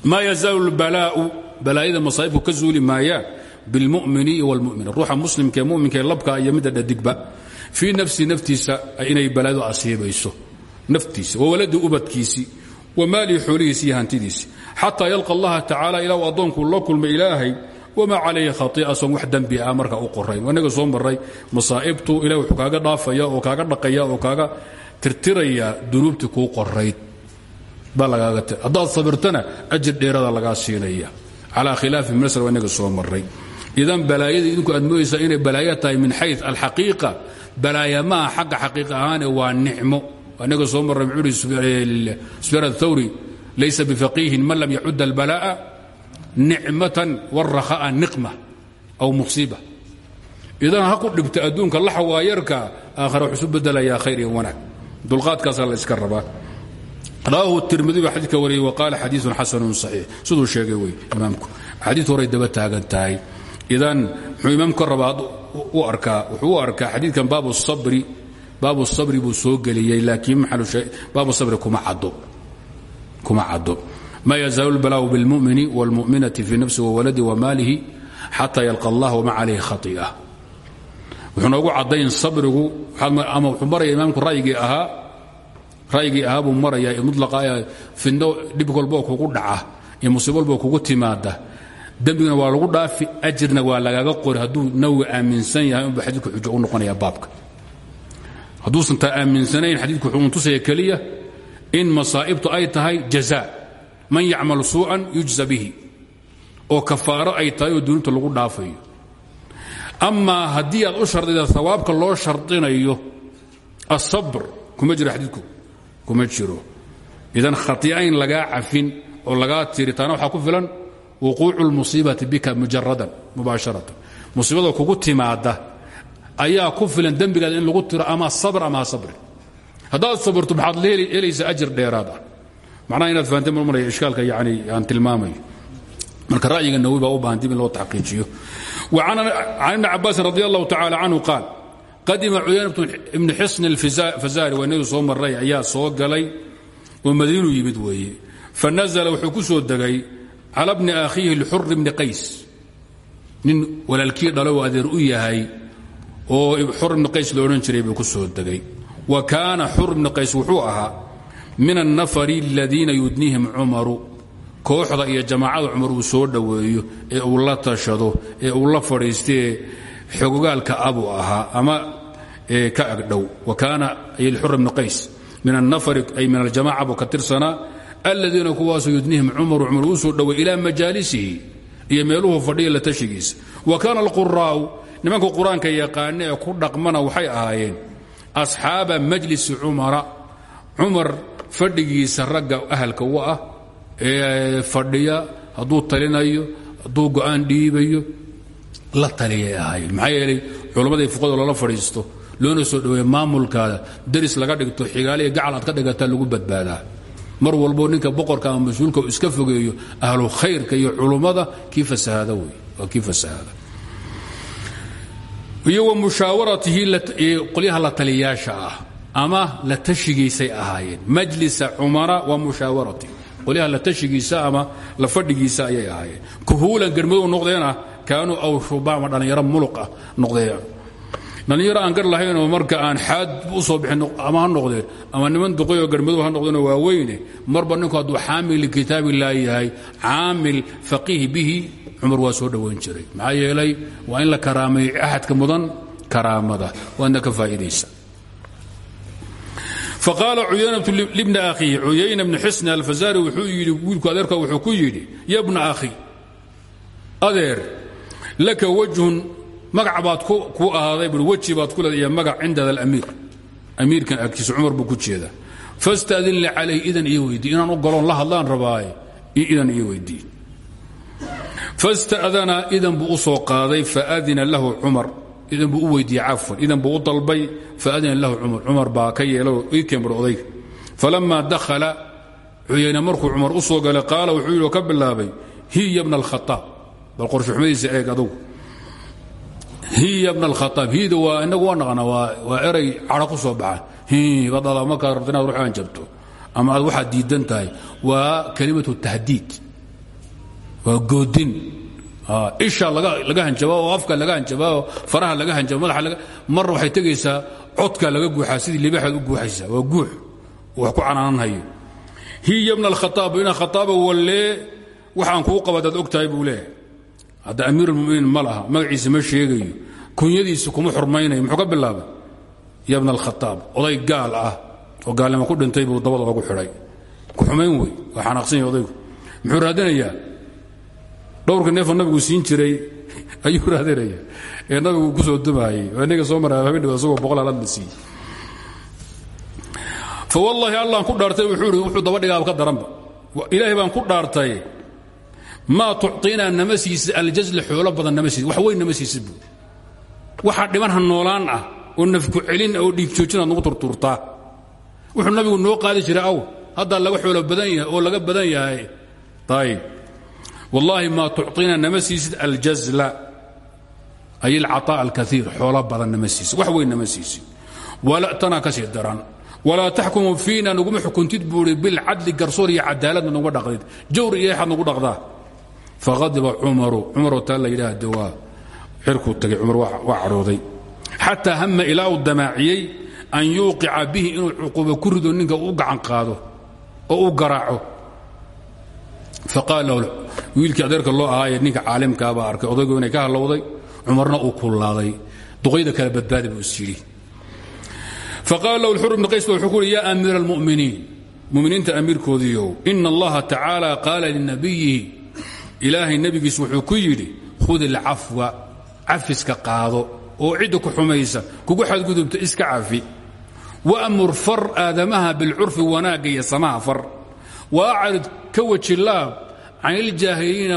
A: maa yazaalu lbalaau balaayada masaa'ibku ka zuuli maayaan bilmumini wlmumina ruuxa muslimka ee muminka ee labka iyo midda dhadigba nafsi naftiisa inay balaayadu asiibayso naftiisa wawaladi ubadkiisii wa maalihi xoolihiisi iyo hantidiisi. Yalqa allaha tacaala ilaa u addoonku la kulmay wma calayhi khai'ason wax dembi ah marka u qorayn inaga soo maray masaa'ibtu ilah wuxuu kaaga dhaafaya oo kaaga dhaqaya oo kaaga tirtiraya dunuubtii kuu qorayd baa lagaaga haddaad sabirtana ajir dheerada lagaa siinaya calaa khilaafi minasr waa inaga soo maray idan balaayada idinku aad moodaysaa inay balaayo tahay min xay alxaqiiqa balaaya maaha xagga xaqiiqa ahaane waa nicmo inaga soo marray muxuu ihi sufyaan athawri laysa bifaqiihin man lam yacud albala'a nicmatan waraha'a niqma aw musiiba idan ha ku dhibta adduunka laxa waayarka aakhare wuxuu isu bedelayaa khayr iyo wanaag. Dulqaadkaasaa la iska rabaa. Rawaahu tirmidi baa xadiidka wariyey wa qaala xadiiun xasanun saxiix. Siduu sheegay wey imaamku. Xadiid horay daba taagan tahay. Idan muxuu imaamku ka rabaa u arkaa wuxuu u arkaa xadiidkan baabu sabri baabu sabri buu soo geliyey laakiin baabu sabri kuma caddo ma yazaalu اlbalaaء bاlmumini wاlmuminati fii nafsi wawaladi wamaalihi xata yalqa allah wma calayhi khai'a wuxuu noogu caddayn sabrigu ama wuxuu maraya imaamku rayigii ahaa ra'yigii ahaa buu marayaa mulaqa fidno dhib walboo kugu dhaca iyo musiib walboo kugu timaada dembigana waa lagu dhaafi ajirna waa lagaaga qori hadduu nawiga aaminsan yahay unba xadiidku xujo u noqonaya baabka hadduusan taa aaminsanayn xadiidku wuxuu untusaya keliya in masaa'ibtu ay tahay jazaa man yacmal suu'an yujza bihi. Oo kafaaro ay tahay oo dunuubta lagu dhaafayo. Amaa haddii aad u shardida hawaabka loo shardinayo kuma jiro xadiidku. Kuma jiro. Idan khai'ayn lagaa cafin oo lagaa tiri taana ku filan wuquucu lmusiibati bika mujaradan mubaasharatan. Musiibada kugu timaada ayaa ku filan dembigaada in lagu tiro ama sabr ama ha sabrin haddaad sabrto maxaad helaysaa ajir macnaha inaad fahanteen bal maraya ishkaalka yani aan tilmaamayo marka ra'yiga nawowi baa u baahan dib loo taxqiijiyo wa can ibni cabbaasin radi allahu tacaala canhu qaal qadima cuyayna ibnu xisni alfazaari waa inagii soo marray ayaa soo galay oo madiinuu yimid weeye. Fa nazla wuxuu ku soo degay cala bni akhiihi alxuri bni qays. Nin walaalkii dhalo oo adeer u yahay oo xur ibni qays lo odhan jiray ku soo degay. Wa kaana xur ibni qays wuxuu ahaa min annafari aladiina yudniihim cumaru. Kooxda iyo jamaacada cumar uu soo dhoweeyo ee uu la tashado ee uu la fadhiistee xogogaalka abuu ahaa ama ka agdhow wa kaana ay xur bni qays min annafari ay min aljamaca buu ka tirsanaa aladiina kuwaasoo yudnihim cumaru cumar uu soo dhowey ilaa majaalisihi iyo meeluhu fadhiya la tashigiisa wa kaana alquraa'u nimanka qur'aanka ku dhaqmana waxay ahaayeen asxaaba majlisi cumara. Cumar fadhigiisa ragga ahalka u ah ee fadhiya hadduu talinayo hadduu go'aan dhiibayo la taliyay ahaayeen maxaa yeelay culammadii fuqado lala loona soo dhoweeye maamulkaada daris laga dhigto xigaaliya gacal aad ka dhigataa lagu badbaadaa. Mar walbo ninka boqorka ama mas'uulka uu iska fogeeyo ahlu khayrka iyo culummada kii fasahaada wey? Waa kii fasahaada iyo wa mushaawaratihi qolyaha ah ama la tashigiisay ahaayeen. Majlisa cumara wa mushaawarati qolyaha la tashigiisa ama la fadhigiisa ayay ahaayeen. Kuhuulan garmadow noqdeena kaanuu aw shubaama dhallinyaro muluq ah noqdeen. Dhallinyaro aan gar lahaynoo marka aan xaad u soo bixin ama ha noqdeen ama niman duqay oo garmadow ha noqdeenoo waaweyne marba ninku hadduu xaamil likitaab illaahi yahay caamil faqiih bihi cumar waa soo dhowayn jiray. Maxaa yeelay waa in la karaameeyo axadka mudan karaamada. Waadna ka faa'iidaysa faqaala cuyaynatu libni akhiihi cuyayna bni xisni alfazari wuxuu yidhi wiilku adeerka wuxuu ku yidhi ya bna akhi adeer laka wajhun magac baad ku ahaaday bui weji baad ku leeda iyo magac cindada alamiir amiirkan agtiisa cumar buu ku jeeda fastadin li calayh idan iyo weydii inaan u galoon la hadlaan rabaaye idan iyo weydii fasta'dana idan buu u soo qaaday faadina lahu cumar idan buu u weydiiyey cafwan idan buu u dalbay faadina lahu cumar cumar baa ka yeelo ii keen bur odayga. Falammaa dakhala cuyayne markuu cumar u soo galay qaala wuxuu yidhi oo ka bilaabay hiya bna alkhaaab bal qorshuxumadiisa eeg adugu. Hiya bna alkhaaab hiyda waa inagu waa naqana waa eray cadho ku soo baxa. Badada markaad rabto inaad ruux aan jabto ama aad waxaad diidan tahay. Waa kelimatu tahdiid waa goodin isha laga hanjaba oo afka laga hanjaba faraha laga hanjaba madaxa marna waxay tegaysaa codka laga guuxaa sidii libaaxaad u guuxaysa waa guux wax ku canaananhayo hiya bna alkhaaab ina khaaaba wallee waxaan kuu qaba adaad og tahay buu leeyahay. Hadda amiir almuminiin ma ma sheegayo. Kunyadiisa kuma xurmaynayo muxuu ka bilaabay? Ya bna alkhaaab oday gaal ah oo gaalnimo ku dhintay buu dabada ogu xidhay. Ku xumayn wey waa xanaaqsan yahay odaygu. Muxuu raadinayaa dhowrka neefo nabigu siin jiray ayuu raadinaya. Ee nabigu ku soo dumaayey inaga soo mara habeen dhawa isagoo boqol halaad la siiyey. Fa wallaahi allaan ku dhaartay wuxuu ihi wuxuu daba dhigaaba ka daranba ilaahay baan ku dhaartay maa tucطinaa nama siisid aljazli xoolo badan nama siisid wax weyn nama siisid buu. Waxaa dhiman ha noolaan ah oo nafku celin oo dhiig joojinaad nagu turtuurtaa. Wuxuu nabigu noo qaadi jiray aw haddaa laga xoolo badan yahay oo laga badan yahay ayb wallaahi maa tucطinaa nama siisid aljazla ay alcaطاء alkaiir xoolo badan nama siisid wax weyn nama siisid tanaa ka sii daran walaa taxkumu fiina naguma xukuntid buui bilcadli garsoor iyo cadaaladna naguma dhaqdid jawr iyo exad nagu dhaqdaa faadiba cumaru cumaroo taa la yidhaah de waa xirkuu tagay cumar waa cadhooday xataa hama ilaa uu damaaciyey an yuuqica bihi inuu cuquuba ku rido ninka u gacan qaado oo u garaaco faqaal lahu wiilkii adeerka loo ahaaye ninka caalimkaabaa arkay odaygu inay ka hallowday cumarna uu kullaaday. Duqayda kala badbaadi buu is yidhi. Faqaala lahu xur ibn qays ba wuxuu ku uhi yaa amiira almu'miniin muminiinta amiirkoodiiow ina allaha tacaala qaala linabiyihi ilaahay nebigiis wuxuu ku yidhi khud ilcafwa cafiska qaado oo cidda ku xumaysa kugu xadgudubta iska cafi. Waamur far aadamaha bilcurfi wanaagga iyo samaha far. Wa acrid ka can iljaahiliina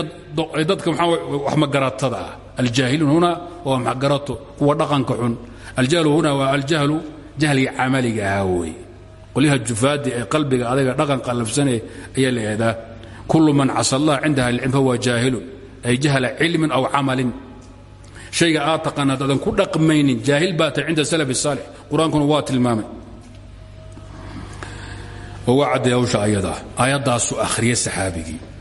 A: dadka wax magaratada ah. Aljaahiliin huna waa magarato kuwa dhaqanka xun. Aljahlu huna waa aljahlu jahliga camaliga ahaa wey qolyaha jufaadi ee qalbiga adaga dhaqan qallafsane ayaa la ihahdaa kullu man casa allah cinda ahlicilm fahuwa jaahilun. Ay jahla cilmin aw camalin. Shayga aad taqaanaad adan ku dhaqmaynin jaahil baa tahay cinda salaf saalix. Qur'aankuna waa tilmaamay. Oo waa cadday hawsha ayadaa aayaddaasu akhriye saxaabigii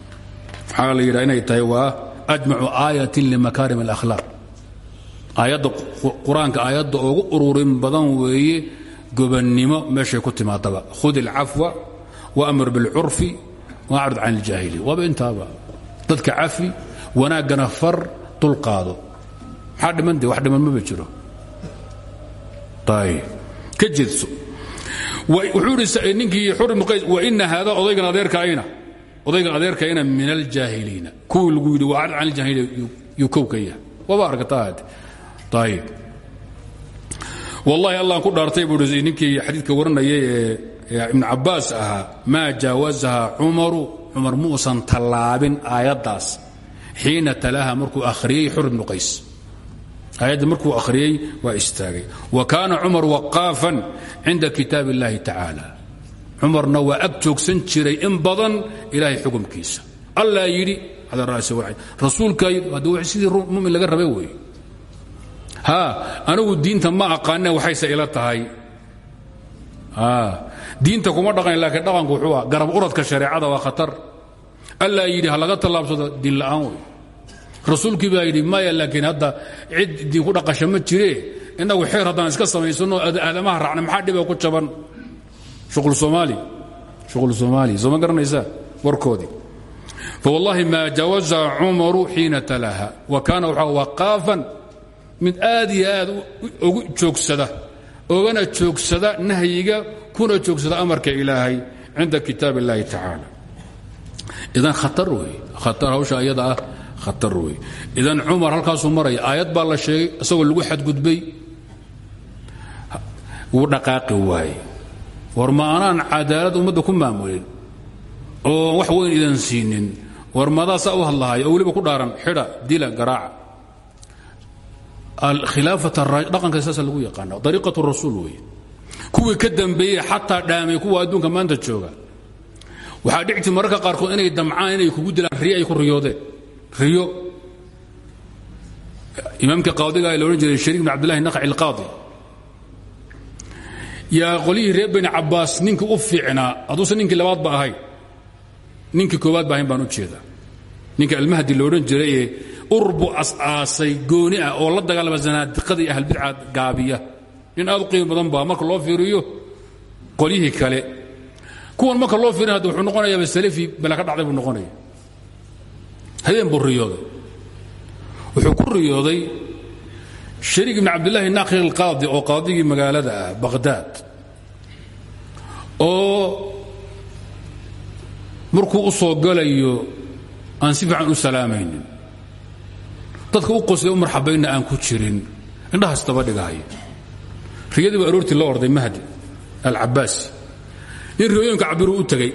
A: waxaa la yidhaha inay tahay waa ajmacu aayatin limakaarim alakhlaaq. Aayadda qur'aanka ugu ururin badan weeye gobannimo meeshay ku timaadaba. Khud ilcafwa waamur bilcurfi waacrid can iljaahiliin waaba intaaba. Dadka cafi wanaaggana far dulqaado. Maxaa dhiman wax dhiman maba jiro. Ka jeedso. Wuxuu idhi ninkii xur qays waina haada odaygan adeerkaayna odaygan adeerkayna min aljaahiliina. Kuwii lagu yidhi waa can iljaahiliina yuu kow ka yahay waaba argataad ayb wallahi allaan ku dhaartay buu ninkii xadiidka waranayay ee ibnu cabbaas ahaa maa jaawazaha cumaru? Cumar muusan tallaabin aayaddaas. Xiina talaaha markuu akhriyey xur ibnu qays aayadda markuu akhriyey waa istaagay. Wa kaana cumar waqaafan cinda kitaab اllahi tacaala cumarna waa ag joogsan jiray in badan ilaahay xukumkiisa. Allaa yidhi rasuulka sidii mumin laga rabay wey anigu diinta ma aqaane waxayse ila tahay. Diinta kuma dhaqan laakiin dhaqanku wuxuu ah garab uradka shareecada waa khatar. Allaa yidhi ha laga diin la'aan wey rasuulkii baa yidhi maya laakiin hadda cid diinku dhaqasha ma jire innagu xeer haddaan iska samaysanno aadamaha raacna maxaa dhiba ku jaban soomaali soo ma garanaysaa? Warkoodii. Fawallaahi maa jawaza cumaru xiina talaha. Wa kaana waxaa waqaafan mid aad iyo aad ugu joogsada. Ogana joogsada nahyiga kuna joogsada amarka ilaahay cinda kitaab اllahi tacaala. Idan khatar wey. Khatar hawsha iyada ah khatar wey. Idan cumar halkaasuu maraya aayad baa la sheegay isagoo lagu xadgudbay. Wuu dhaqaaqi waaye war ma anaan cadaalad ummadda ku maamulin oo wax weyn idan siinin. War madaasaa u hadlahay oo weliba ku dhaaran xidha dila garaaca khilaafat dhaqanka saasa lagu yaqaana ariiqat rasuul wey kuwii ka dambeeyey xataa dhaamay kuwa adduunka maanta jooga. Waxaa dhicti mararka qaarkood inay damcaan inay kugu dilaan riyo ay ku riyoodeen. Riyo. Imaamkii qaadiga la odhan jiray shariik bin abdillahi naqci alqaadi yaa qolyihii reer bani cabbaas ninkii u fiicnaa hadduusan ninkii labaad ba ahayn ninkii koowaad ba ahayn baan u jeedaa. Ninka almahdi la odhan jiray ee urbu as-aasay gooni ah oo la dagaalama zanaadiqada iyo ahlbidca gaabiya. Nin aad u qiimo badan baa marka loo fiiriyo qolyihii kale. Kuwan marka loo fiirin hadda wuxuu noqonayaaba salafi bala ka dhacday buu noqonaya. Habeen buu riyooday. Wuxuu ku riyooday shariik ibn cabdillahi naqi alqaadi oo qaadigii magaalada ah oo markuu u soo galayo aan si fiican u salaamaynin dadka u qoslay u marxabayna aan ku jirin. Indhahaas daba dhigahaya riyadii baa aroortii orday mahdi alcabaasi nin riyooyinka cabiruu u tegey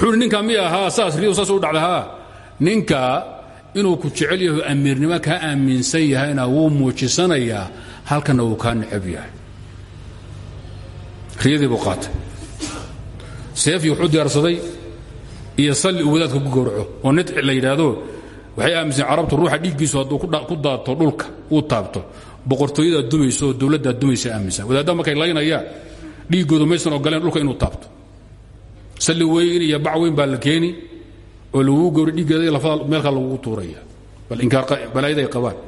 A: wuxuu miya ahaa saas riyadu saas u dhacda haa ninkaa inuu ku jecel yaho amiirnimo kaa aaminsan yahayna wuu muujisanayaa halkanna wuu kaa necab yahay. Riyadii buu qaatay. Seefii wuxuu diyaarsaday iyo salli uu wadaadka ku gowraco. Oo nidci la yidhaahdo waxay aaminsan carabtu ruuxa dhiiggiisu hadduu ku daato dhulka uu taabto. Boqortooyadaa dumaysa oo dumaysa aaminsan wadaadda markay laynayaan dhiiggoodu maysan ogoleen dhulka inuu taabto. Salli weyn iyo bac weyn baa la keeni oo laguu gowra dhiiggeeda lafada meelkaa lagugu tuuraya. Bal inkaarbalaayada ay qabaan.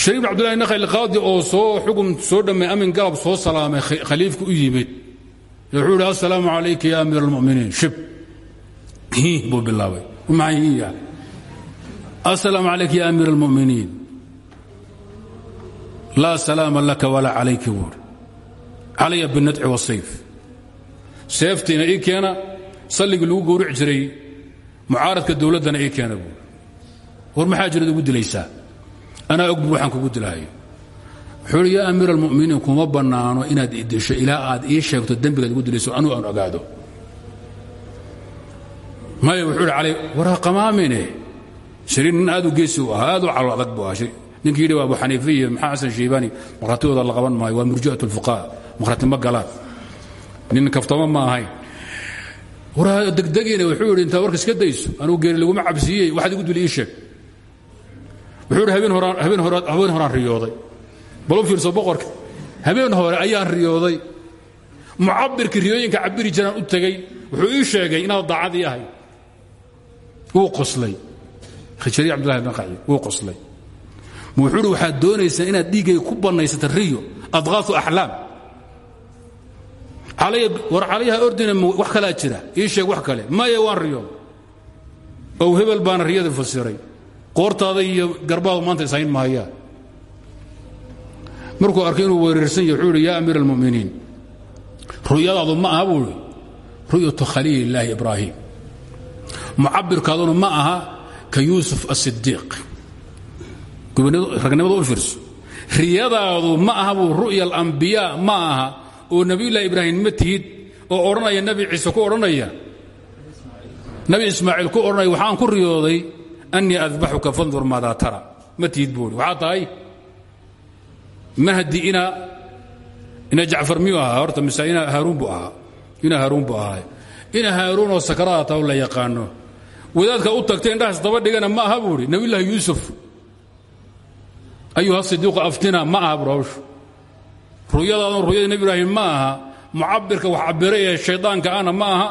A: Shariif bin abdullahi naqli qaadi oo soo xukun soo dhammay amin galab soo salaamay khaliifka u yimid. Wuxuu idhi assalaamu calayka ya amiir almu'miniin shib. Buu bilaabay. Maxay assalaamu calayka ya amiir almu'miniin laa salaama laka walaa calayki buuri calaya binnadci wasayf seeftiina ii keena salligii lagu gowrici jiray mucaaradka dowladdana ii keena buuri war maxaa jirad ugu dilaysaa? Anaa og bu waxaan kugu dilahayo wuxuu hi yaa amiir almu'miniin kuma bannaano inaad idisho ilaa aad ii sheegto dembigaad ugu dilayso anuu aan ogaado. Maya wuxuu hi alay waraa qamaamine shariir nin aad u geesi u ahaa aad u calo adag buu ahaa. Ninkii yidhi waa abu xaniife iyo maxaa xasan shiibani markhaatigooda la qaban maayo waa murji'at alfuqaha markhaati ma galaan nin kaftamo ma ahayn waraa degdegiina wuxuu yidhi intaad warka iska dayso anugu geeri laguma cabsiiyey waxaad igu dili ii sheeg. Wuxuu yidhi habeen horaan riyooday. Bal u fiirso boqorka habeen hore ayaan riyooday. Mucabirkii riyooyinka cabiri jiraan u tegey wuxuu ii sheegay inaad daacadii ahay. Wuu qoslay. Khijari cabdullahi bin qaci wuu qoslay. Wuxuu uhi waxaad doonaysaa inaad dhiiggay ku bannaysata riyo adqaasu axlaam war calayha ordina wax kalaa jira. Ii sheeg wax kale. Maya waan riyooday ow hebel baana riyada fasiray. Qoortaada iyo garbaadu maanta ishayn mahayaan markuu arkay inuu weerarsan yahy wuxuu ihi yaa amiir almu'miniin ru'yadaadu ma aha buu ihi ru'yatu khaliil illaahi ibraahim. Mucabirkaaduna ma aha ka yuusuf asidiiq ragnimada u fiirso. Riyadaadu ma aha buu ru'ya alambiyaa ma aha oo nebiyullahi ibraahim ma tihid oo odhanaya nebi ciise ku odhanaya. Nebi ismaaciil ku odhanaya waxaan ku riyooday annii adbaxuka fandur maadaa tara. Ma tihid buuhi waxaa mahdi ina ina jacfar miyuu horta mise ina buu ahaa. Ina haaruun buu ahaa. Ina haaruun oo sakarada taw la yaqaano. Wadaadka u tagtay indhahaas daba dhigana ma aha buuhi nabiyullaahi yuusuf. Ayuha sidiiqu aftina ma aha buuri hawshu ru'yadaadan ru'yada nebi ibraahim ma aha mucabirka wax cabira ee shaydaanka ana ma aha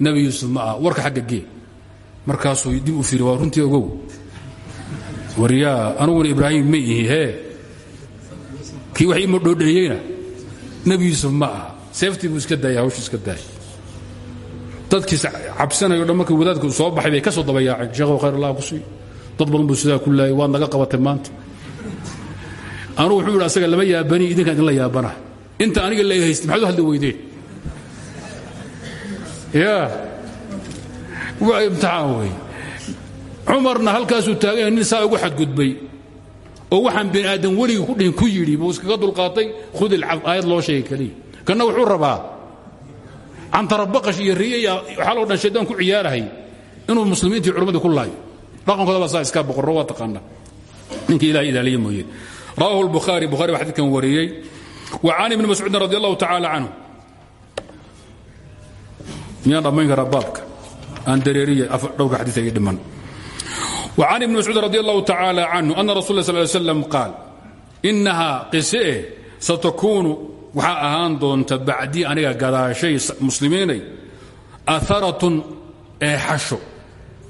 A: nebi yuusuf ma aha warka xagga gee markaasuu dib u firi waa runtii ogow. Waryaa anuguna ibraahim ma ihi hee wax ima dhoodheeyeyna? Nebi yuusuf ma aha. Seeftii buu iska daaya iska daaya dadkiis cabsanayo dhan wadaadku soo baxay bay ka soo dabayaaceen sheekhow khayr allah ku dad badan buu sidaa ku laayay waad naga qabatay maanta anugu wuxuu yidhi asaga lama yaabani idinkaan idinla yaabana. Inta aniga la haysta maxaad u hadli weydeen ya. Waa imtixaan wey cumarna halkaasuu taaganya nin saa ugu xadgudbay. Oo waxaan bini aadam weligii ku dhihin ku yidhi buu iskaga dulqaatay khud ilcaf aayad loo sheegay keliya kanna wuxuu rabaa cantarabaqash iyo iyo waxaa loo dhan shaydaan ku ciyaarahay inuu muslimiintii culimmadii ku laayo. Dhaqankooda baa saa iska boqorro waa taqaana ninka ilaah ilaaliye mooye rawahu الbukhaari bukhari baa xadidkan wariyey. Wa can ibni mascuudin radi allahu tacaala canhu miyaan dhammayn karaa baabka? Aan dareeriya dhowrka xadiid ay dhiman. Wa can ibni mascuudin radi allahu tacaala canhu ana rasul sal slam qaal inahaa qise eh satakuunu waxaa ahaan doonta bacdii aniga gadaashay muslimiinay aaratun eexasho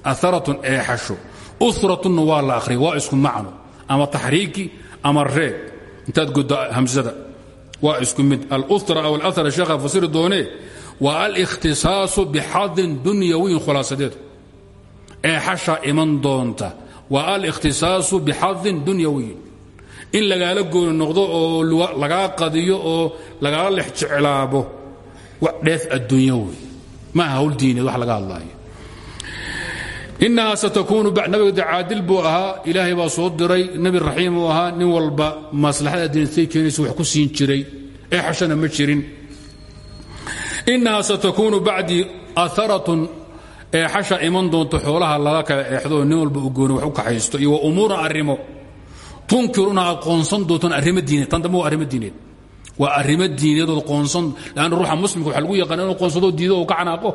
A: aaratun eexasho usratunna waa la akhriya waa isku macno ama taxriiki ama reeg. Intaad goddo hamsada waa isku mid. Alusra aw alahar sheekha fasiri doonee waa alikhtisaasu bixadin dunyawiyin khulaasadeedu eexasha iman doonta. Waa alikhtisaasu bixadin dunyawiyin in lagaala gooni noqdo oo lagaa qadiyo oo lagaala lex jeclaabo dheef adduunyo wey maaha hawl diineed wax laga hadlaayo inahaa satakunu nabiga caadil buu ahaa ilaahay baa soo diray nebi raxiim uu ahaa nin walba maslaxada addiinatay keenaysa wax ku siin jiray ee xashana ma jirin inahaa satakunu bacdii aharatun ee xasha iman doonto xoolaha laga kala eexdoo nin walba u gooni wax u kaxaysto iyo wa umuuran arrimo tunkiruna aad qoonsan doontaan tan dambe waa arrimo diineed waa arrimo diineedood qoonsan ruuxa muslimka waxaa lagu yaqaana inuu qoonsado diido oo ka canaaqo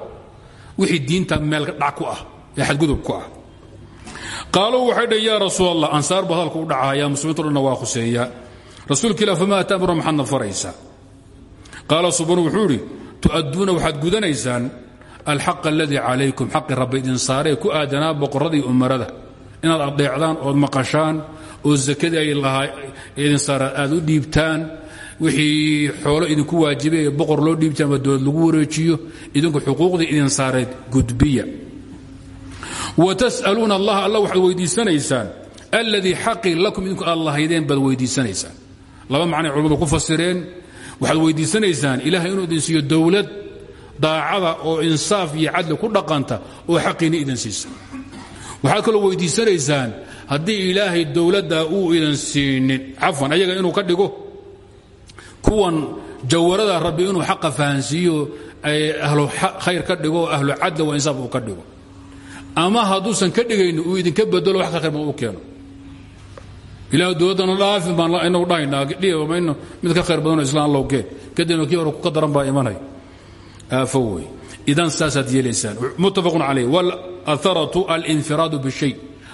A: wixii diinta meel dhac ku ah ah. Qaaluu waxay dhahn yaa rasuul allah ansaar buu hadalku u dhacaya muslimiinto waa khuseeya. Rasuulka ilah famaa ta'muru maxaadna faraysaa qaala subanu wuxuu idhi tu'adduuna waxaad gudanaysaan alxaqa aladii calaykum xaqi rabbi idin saaree ku aadanaa boqorradii umarada inaad adeecdaan ood maqashaan oo sakadii idin saara aad u dhiibtaan wixii xoolo idinku waajibay ee boqor loo dhiibta ama lagu wareejiyo idinku xuquuqdii idin saareed gudbiya watas'aluuna allah alla waxaad weydiisanaysaan. alladii xaqii lakum idinku aad lahaydeen baad weydiisanaysaan. laba macnay culimmadu ku fasireen waxaad weydiisanaysaan ilaahay inuu idin siiyo dowlad daacada oo insaaf iyo cadli ku dhaqanta oo xaqiinni idin siisa waxaad kaloo weydiisanaysaan. haddii ilaahay dowladda uu idan siinin cafwan ayaga inuu ka dhigo kuwan jawarada rabbi inuu xaqa fahansiiyo ahlu ama hadduusan ka dhigayni uu idinka bedelo wax ka badan u keeno. Ilaah dowladdana dhaafin baan inagu dhahaynaa dhiiba mayno mid ka khayr badanoo islaan allow keen. Kadibna kii hore ka daran baa imanay. Aafo wey idan saasaad yeelaysaan. Muttafaqun calayh walaharatu alinfiraadu bishay.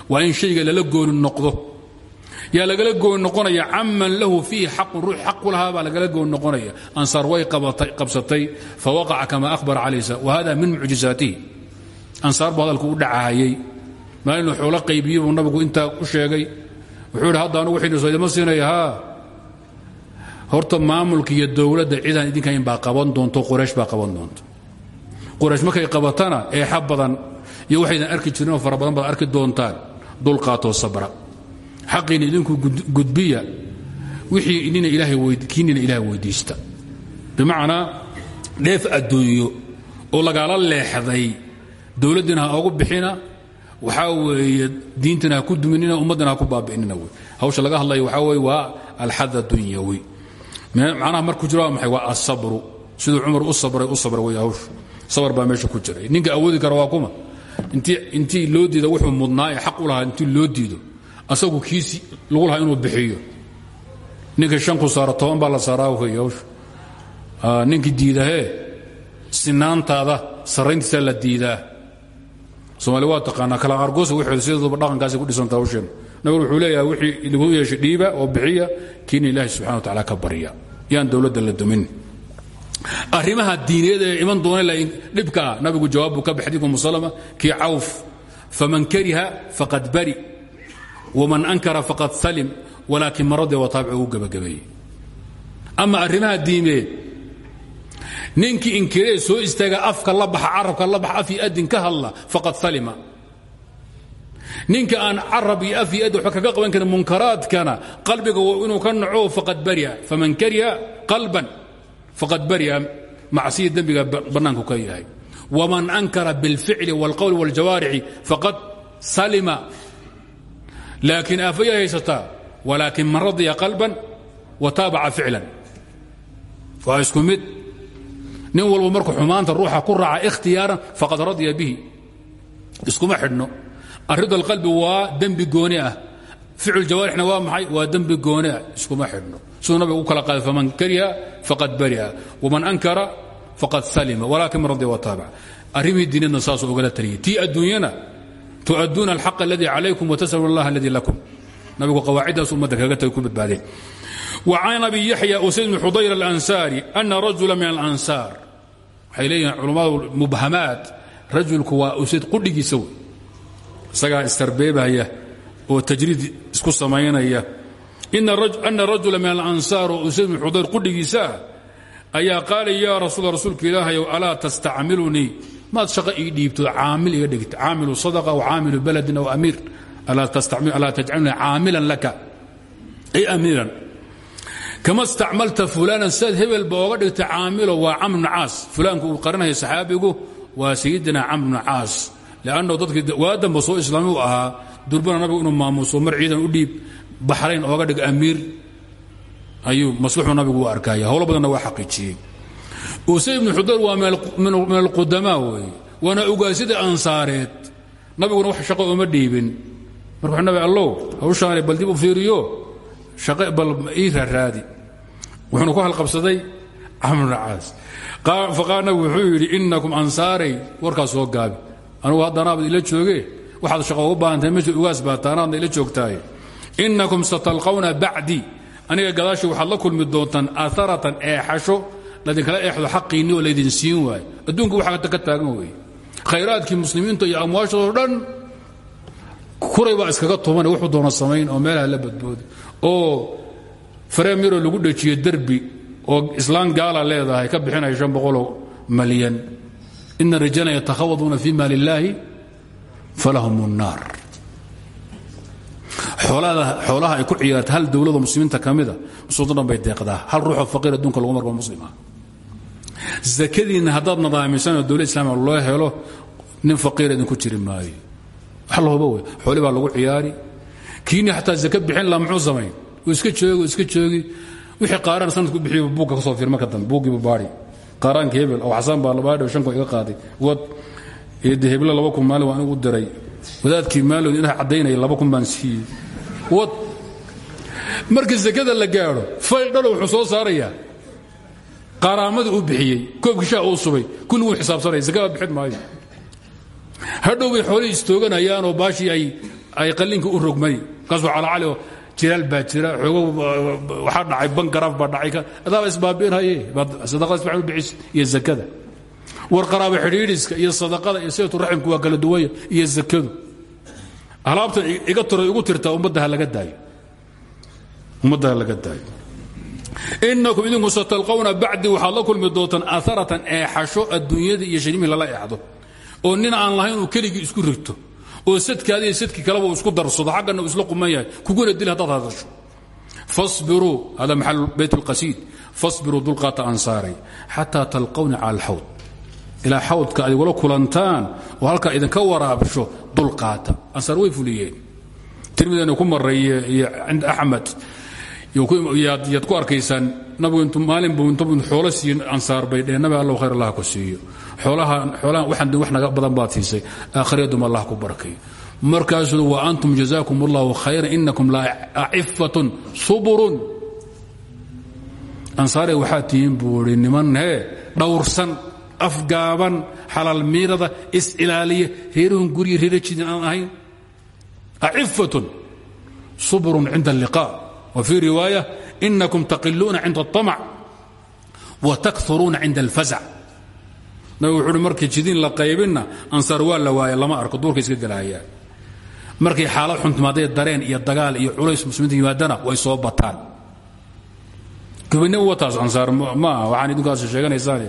A: Waa in shayga lala gooni noqdo. Yaa lagala gooni noqonaya caman lahu fiihi xaqun ruux xaq ku lahaa baa lagala gooni noqonaya. Ansaar way qabsatay fawaqaca kama ahbara calaysa. Wa hada min mucjizaatihi ansaar buu hadalku u dhacahayey maalinuu xoolo qaybiye buu nabigu intaa u sheegay. Wuxuu yidhi hadda anugu wixii soo idima siinaya haa horta maamulka iyo dowladda cidaan idinkayn baa qaban doonto quraysh baa qaban doonto. Quraysh markay qabatana eexa badan iyo waxaydan arki jirinoo fara badan baad arki doontaan dulqaatoo sabra. Xaqiina idinku gudbiya wixii nina kiinina ilaahay weydiista. Bimacnaa dheef adduunyo oo lagaala leexday dowladdiina ha ogu bixina waxaa weeye diintana ku duminina ummaddana ku baabi'inina wey. Hawsha laga hadlaya waxaa weye waa alxada dunyawi. Macnaha markuu jiro maxay? Waa asabru siduu cumar u sabray u sabra wey hawshu. Sabar baa meesha ku jiray. Ninka awoodi kara waa kuma. Intii loo diida wuxuu mudnaa xaq u lahaa intii loo diido. Asagu kiisi lagu lahaa inuu bixiyo. Ninka shan ku saaro toban la saaraa wey hawshu. Ninkii diidahee sinaantaada sarrayntiisa la diidaa soomaali waa taqaanaa kala argoosa waxooda sideeduba dhaqankaasi ku dhisanta hawsheen nabigu wuxuu leeyahay wixii lagu yeeshay dhiiba oo bixiya kiina ilaahay subxana wa tacaala ka barya yaan dowladda la dumin. Arrimaha diineed ee iman doona dhibka ah nabigu jawaab buu ka baxay xadiidka musalama kii cawf faman kariha faqad bari waman ankara faqad salim walaakin marade waa taabic ugu gebagabeeyey ama arrimaha diimeed ninkii inkiree soo istaaga afka la baxa carabka la baxa af iyo adin ka hadla faqad salima ninka aan carab iyo af iyo adin waxba kaga qaban karin munkaraadkana qalbiga inuu ka naco faqad bari'a faman kariha qalban faqad bari'a macsiya dembiga bannaanku ka yahay waman ankara biاlficli wاlqowli wاljawaarixi faqad salima laakiin aafaya haysataa walaakin man radiya qalban wa taabaca ficlan waa isku mid nin walba markuu xumaanta ruuxa ku raaca ikhtiyaaran faqad radya bihi. Iskuma xidhno. Arida alqalbi waa dembi gooni ah. Ficul jawaarixna waa maxay? Waa dembi gooni ah. Iskuma xidhno. Siduu nabiga u kala qaaday faman kariha faqad bari'a waman ankara faqad salima. Walaakin man radya wa taabaca arrimihii diinadna saasuu ogala taliyey tii adduunyana tu'adduuna alxaqa aladii calaykum watasaluuna allah aladii lakum. Nabigu qawaaciddaas ummadda kaga tagay ku badbaadeen wacan abi yaxya usayd bn xudayr alansaari ana rajula min alansaar waxay leeyihiin culammadu mubhamaad rajulku waa usayd qudhigiisa wey. Isagaa istarbeebaya oo tajriid isku samaynaya. Ana rajula min alansaar oo usayd bn xudayr qudhigiisaa ayaa qaala yaa rasuul rasuulka ilaahayow alaa tastacmilunii? Maad shaqo ii dhiibto caamil iga dhigta. Caamilu sadaqa wacaamilu baladin aw amiir. Alaa tajcalunii caamilan laka? Ay amiiran kama istacmalta fulaanan sidaad hebelba ooga dhigta caamilo waa camr bnu uu qarinaya saxaabigu waa sayidina camr bnu caas leanno dadkii waadanba soo islaami u ahaa inuu maamuuso mar ciidan u dhiib baxrayn ooga dhig amiir ayuu maslaxuu nabigu u arkaya howlo badanna waa xaqiijiyey usay ibnu xudayr waa min alqudamaa weeye waana ugaasida ansaareed nabiguna wax shaqo uma dhiibin marka nabi allow hawshaani bal dib u fiiriyo bal ii raaraadi. Wuxuuna ku halqabsaday camr bn caas. Faqaal wuxuu yidhi inakum ansaaray warkaas soo gaabi. Anugu haddanaabad ila jooge waxaad shaqo uga baahantahay meesha ugaas baa taanaadna ila joogtaaye inakum satalqawna bacdii aniga gadaasha waxaad la kulmi doontaan aaratan eexasho ladinkala eexdo xaqiinni oo laydin siin waayo. Adduunka waxa ka taagan weeye. Khayraadkii muslimiinta iyo amwaashadoo dhan kuray baa iskaga tuman wuxuu doona samayn oo meelaha la badbooda oo fareemiroo lagu dhejiyo derbi oo islaan gaala leedahay ka bixinaya an boqoloo malyan. Ina rijaala fi maal illaahi falahum الnaar xoolaha ay ku ciyaarta hal dowladoo muslimiinta ka mida bay deeqdaa. Hal ruuxoo faqiir adduunka lagu marko muslima. Zakadiinna haddaad nadaamisanoo dowlad islaamiga loo helo nin faqiira idinku jiri maayo. Wax baa lagu ciyaari kiini xataa zaka bixin la muxuu samayn? Iska joogi iska joogi. Wixii qaaraan sanadku bixiyo buugga ka soo fiirma ka dambe buuggiibu baari qaaraanka hebel oo xasaan baa labaadho shan kun iga qaaday wad eede hebla laba kun maalin waan igu diray. Wadaadkii maalin inaa caddaynaya laba kun baan siiyey. Wad markii zakada la gaadho fayl dhalo wuxuu soo saarayaa. Qaaraamada uu bixiyey koobkii shaa uu subay kulli wuu xisaabsanaya zakada bixin maayo. Hadhow bay xoolihii istooganayaanoo baashii ay ay qallinka u rogmay. Kaasoo calacali oo jiraal baa jira xoogo waxaa dhacay bangaraaf baa dhacay adaaba isbaabi'inhaye sadaqadaas waxay u bixis iyo zakada. War qaraabo xidhiidhiska iyo sadaqada iyo saytu raximku waa kala duwanya iyo zakadu. Alaabtan iga tiro igu tirtaa ummadda ha laga daayo. Ummadda ha laga daayo. Inakum idinku satalqawna bacdi waxaad la kulmi doontaan aaratan eexasho adduunyada iyo shanimii lala eexdo. Oo nin aan lahayn uu keligii isku rigto oo sadkaada iyo sadki kaleba uu isku darsado xaggana uu isla quman yahay. Kuguna dil haddaad hadasho. Fasbiruu hada maxal bayt اlqasiid fasbiruu dulqaata ansaaray xataa talqawni cala alxawd. Ilaa xawdka ad igula kulantaan oo halkaa idinka waraabsho dulqaata. Ansaar way fuliyeen. Tirmidana ku mareeye iyo cinda axmed. Yaad ku arkaysaan nabigu intu maalinbu intu xoolo siiyen ansaar bay dheheen. Nabi khayr allah ku siiyo. Xoolaha xoolahan waxaan wax naga badan baad siisay aakhiriyaduma allah ku barakayo markaasuu wa antum jazaakum allahu khayran inakum la acifatun suburun. Ansaare waxaad tihiin buu niman hee dhowrsan afgaaban xalaal miirada is ilaaliya reerahun gurya reera jidin aan ahayn. Acifatun subrun cinda alliqaa riwaaya inakum taqiluuna cinda alطamac wa takhuruuna cinda alfazac nabig wuxuu uhi markii jidiin la qaybinna ansaar waa la waaya lama arko duurka iska gelahayaan markay xaalad xuntimaadee dareen iyo dagaal iyo culays muslimiinta yimaadana way soo bataan. Gobinimo wataas ansaar ma aha waxaan idinkaas sheeganaysaane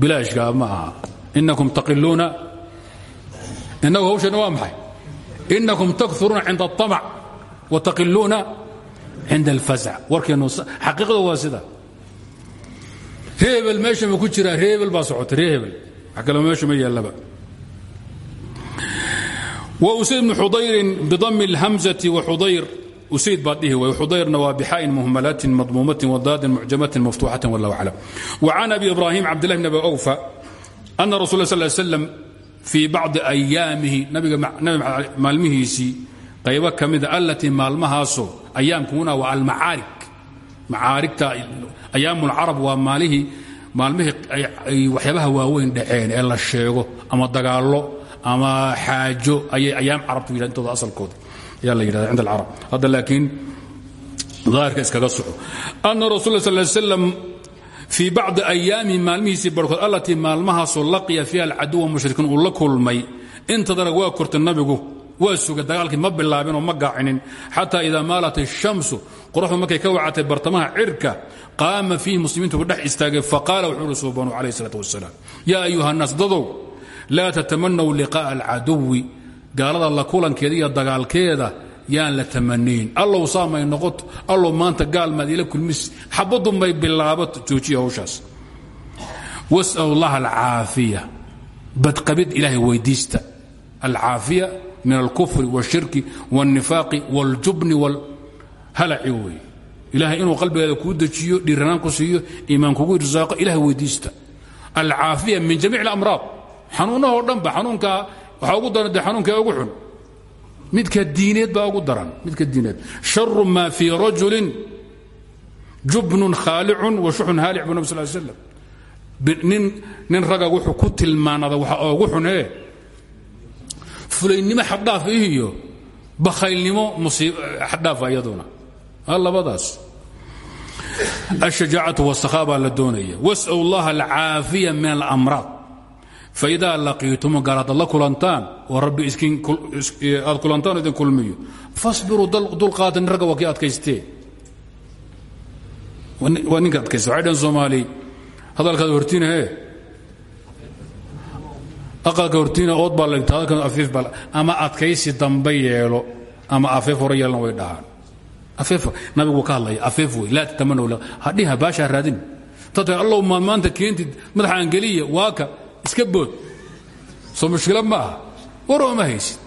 A: bilaashka ma aha. Inakum taqiluuna innagu hawsheenna waa maxay? Inakum takhuruuna cinda alطamac wa ind اlfazc warkeennu xaqiiqda waa sida hebel meesha ma ku jiraa ree hebel baa socotay ree hebel wax kaloo meesha ma yaallaba wa usayd bnu xudayrin bidami اlhamzati wa xudayr usayd baa dhihi way xudayrna waa bixaa'in muhmalatin madmuumatin wadaadin mucjamatin maftuuxatin wallahu aclam wa can abi ibraahim cabdillahi bn abi awfa ana rasul a sal slam fii bacdi ayaamihi nabiga maalmihiisii qaybo ka mida alatii maalmahaasoo ayaamkuna waa almacaarig. Macaarigta ayaam اlcarab waa maalihii maalmihii ay waxyaabaha waaweyn dhaceen ee la sheego ama dagaallo ama xaajo ayay ayaam carabtu yidhahd intooda asalkooda. Ayaa la yidhahda cinda alcarab. Hadda laakiin daahirka iskaga soco. Anna rasul sal ly slam fii bacdi ayaamihi maalmihiisii barhkood allatii maalmahaasoo laqiya fiiha alcaduwa mushrikiin uu la kulmay intadana waa kortay nabigu waa sugay dagaalkii ma bilaabinoo ma gaacinin xataa idaa maalat الshamsu qoraxdu markay ka wacatay bartamaha cirka qaama fiihi muslimiintu dhex istaagay faqaala wuxuu uhi suubanu calayh الsalaat wasalaam yaa ayuha الnaas dadow laa tatamanaw liqaa'a alcaduwi gaalada la kulankeeda iyo dagaalkeeda yaan la tamaniyin allow saamay noqoto allow maanta gaalmaad ila kulmis xabaddu may bilaabato joojiya hawshaas was'al allaha alcaafiya badqabid ilaahay weydiista alcaafiya min alkufri wاlshirki wاlnifaaqi wاljubni wاlhalaci wey ilahay inuu qalbigaada kuu dejiyo dhiiranaan ku siiyo iimaan kugu irsaaqo ilahay weydiista alcaafiya min jamiic اlamraad xanuunahoo dhanba xanuunkaa waxaa ugu daran de xanuunka ugu xun midka diineed baa ugu daran midka diineed sharu maa fii rajulin jubnun khaalicun wa shuxun haalic bu nab sal slam nin nin raga wuxuu ku tilmaanada waxa oogu xun ee fulaynimo xaddhaaf ihiyo bakhaylnimo xaddhaafa ah iyaduna labadaas. Ashajaacatu wasakha baa la doonaya. Was'lu اllaha alcaafiya min alamraad. Faidaa laqiitumu gaar haddaad la kulantaan oo rabbi aad kulantaan oo idin kulmiyo fasbiruu dulqaadan ragga waa kii adkaysteen waa ninka adkaysta waxay dhaheen soomaali. Hadalkaad hortinahe aqalka hortiina ood baa lagta hadalkan afiif baa ama adkaysi dambe yeelo ama afeef hore yeelna way dhahaan. Nabigu ka hadlaya afeef wey laa tatamanaw hadhiha baashaa raadin. Tata allow maad maanta keentid madaxa angeliya waaka iska bood. Soo mushkila ma aha warooma haysid.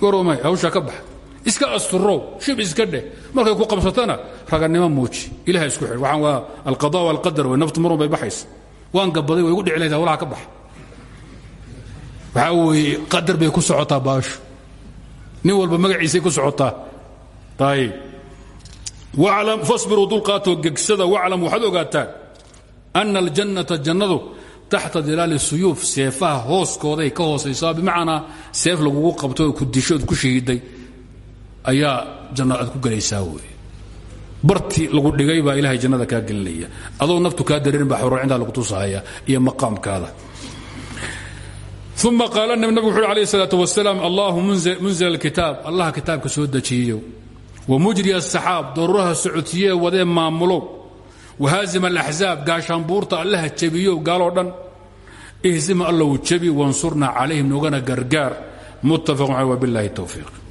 A: Warooma hawshaa ka baxa. Iska asturow shib iska dheh. Markay ku qabsatana raganimo muuji. Ilaha isku xidh. Waxaan waa alqada walqadar wey naftu marun bay baxaysa. Waan gabaday way igu dhici lahayd ka baxa waxaa weeye qadar bay ku socotaa baashu. Nin walba magaciisay ku socotaa. Waclam fasbiruu dulqaatoo gegsada waclam waxaad ogaataan ana aljannata jannadu taxta dilaali suyuuf seefaha hooskooday ka hoosaysaa bimacnaa seef lagugu qabto oo ku disho ood ku shahiiday ayaa janna aad ku gelaysaa wey barti lagu dhigay baa ilahay jannada kaa gelinaya. Adoo naftu kaa dareerin baa xururcintaa lagu tusahaya iyo maqaamkaada ثم قال nabigu wuxu عليه salaatu wasalaam allahu منزل alkitaab allah kitaabka soo dejiyeyo wa mujri asaxaab daruuraha socodsiiyee wadee maamulow wahaazim alaxzaab gaashaanbuurta allaha jabiyo gaaloo dhan. Ihzima allow jabi wansurnaa calayhim nogana gargaar. متفق caleh wbillahi towfiiq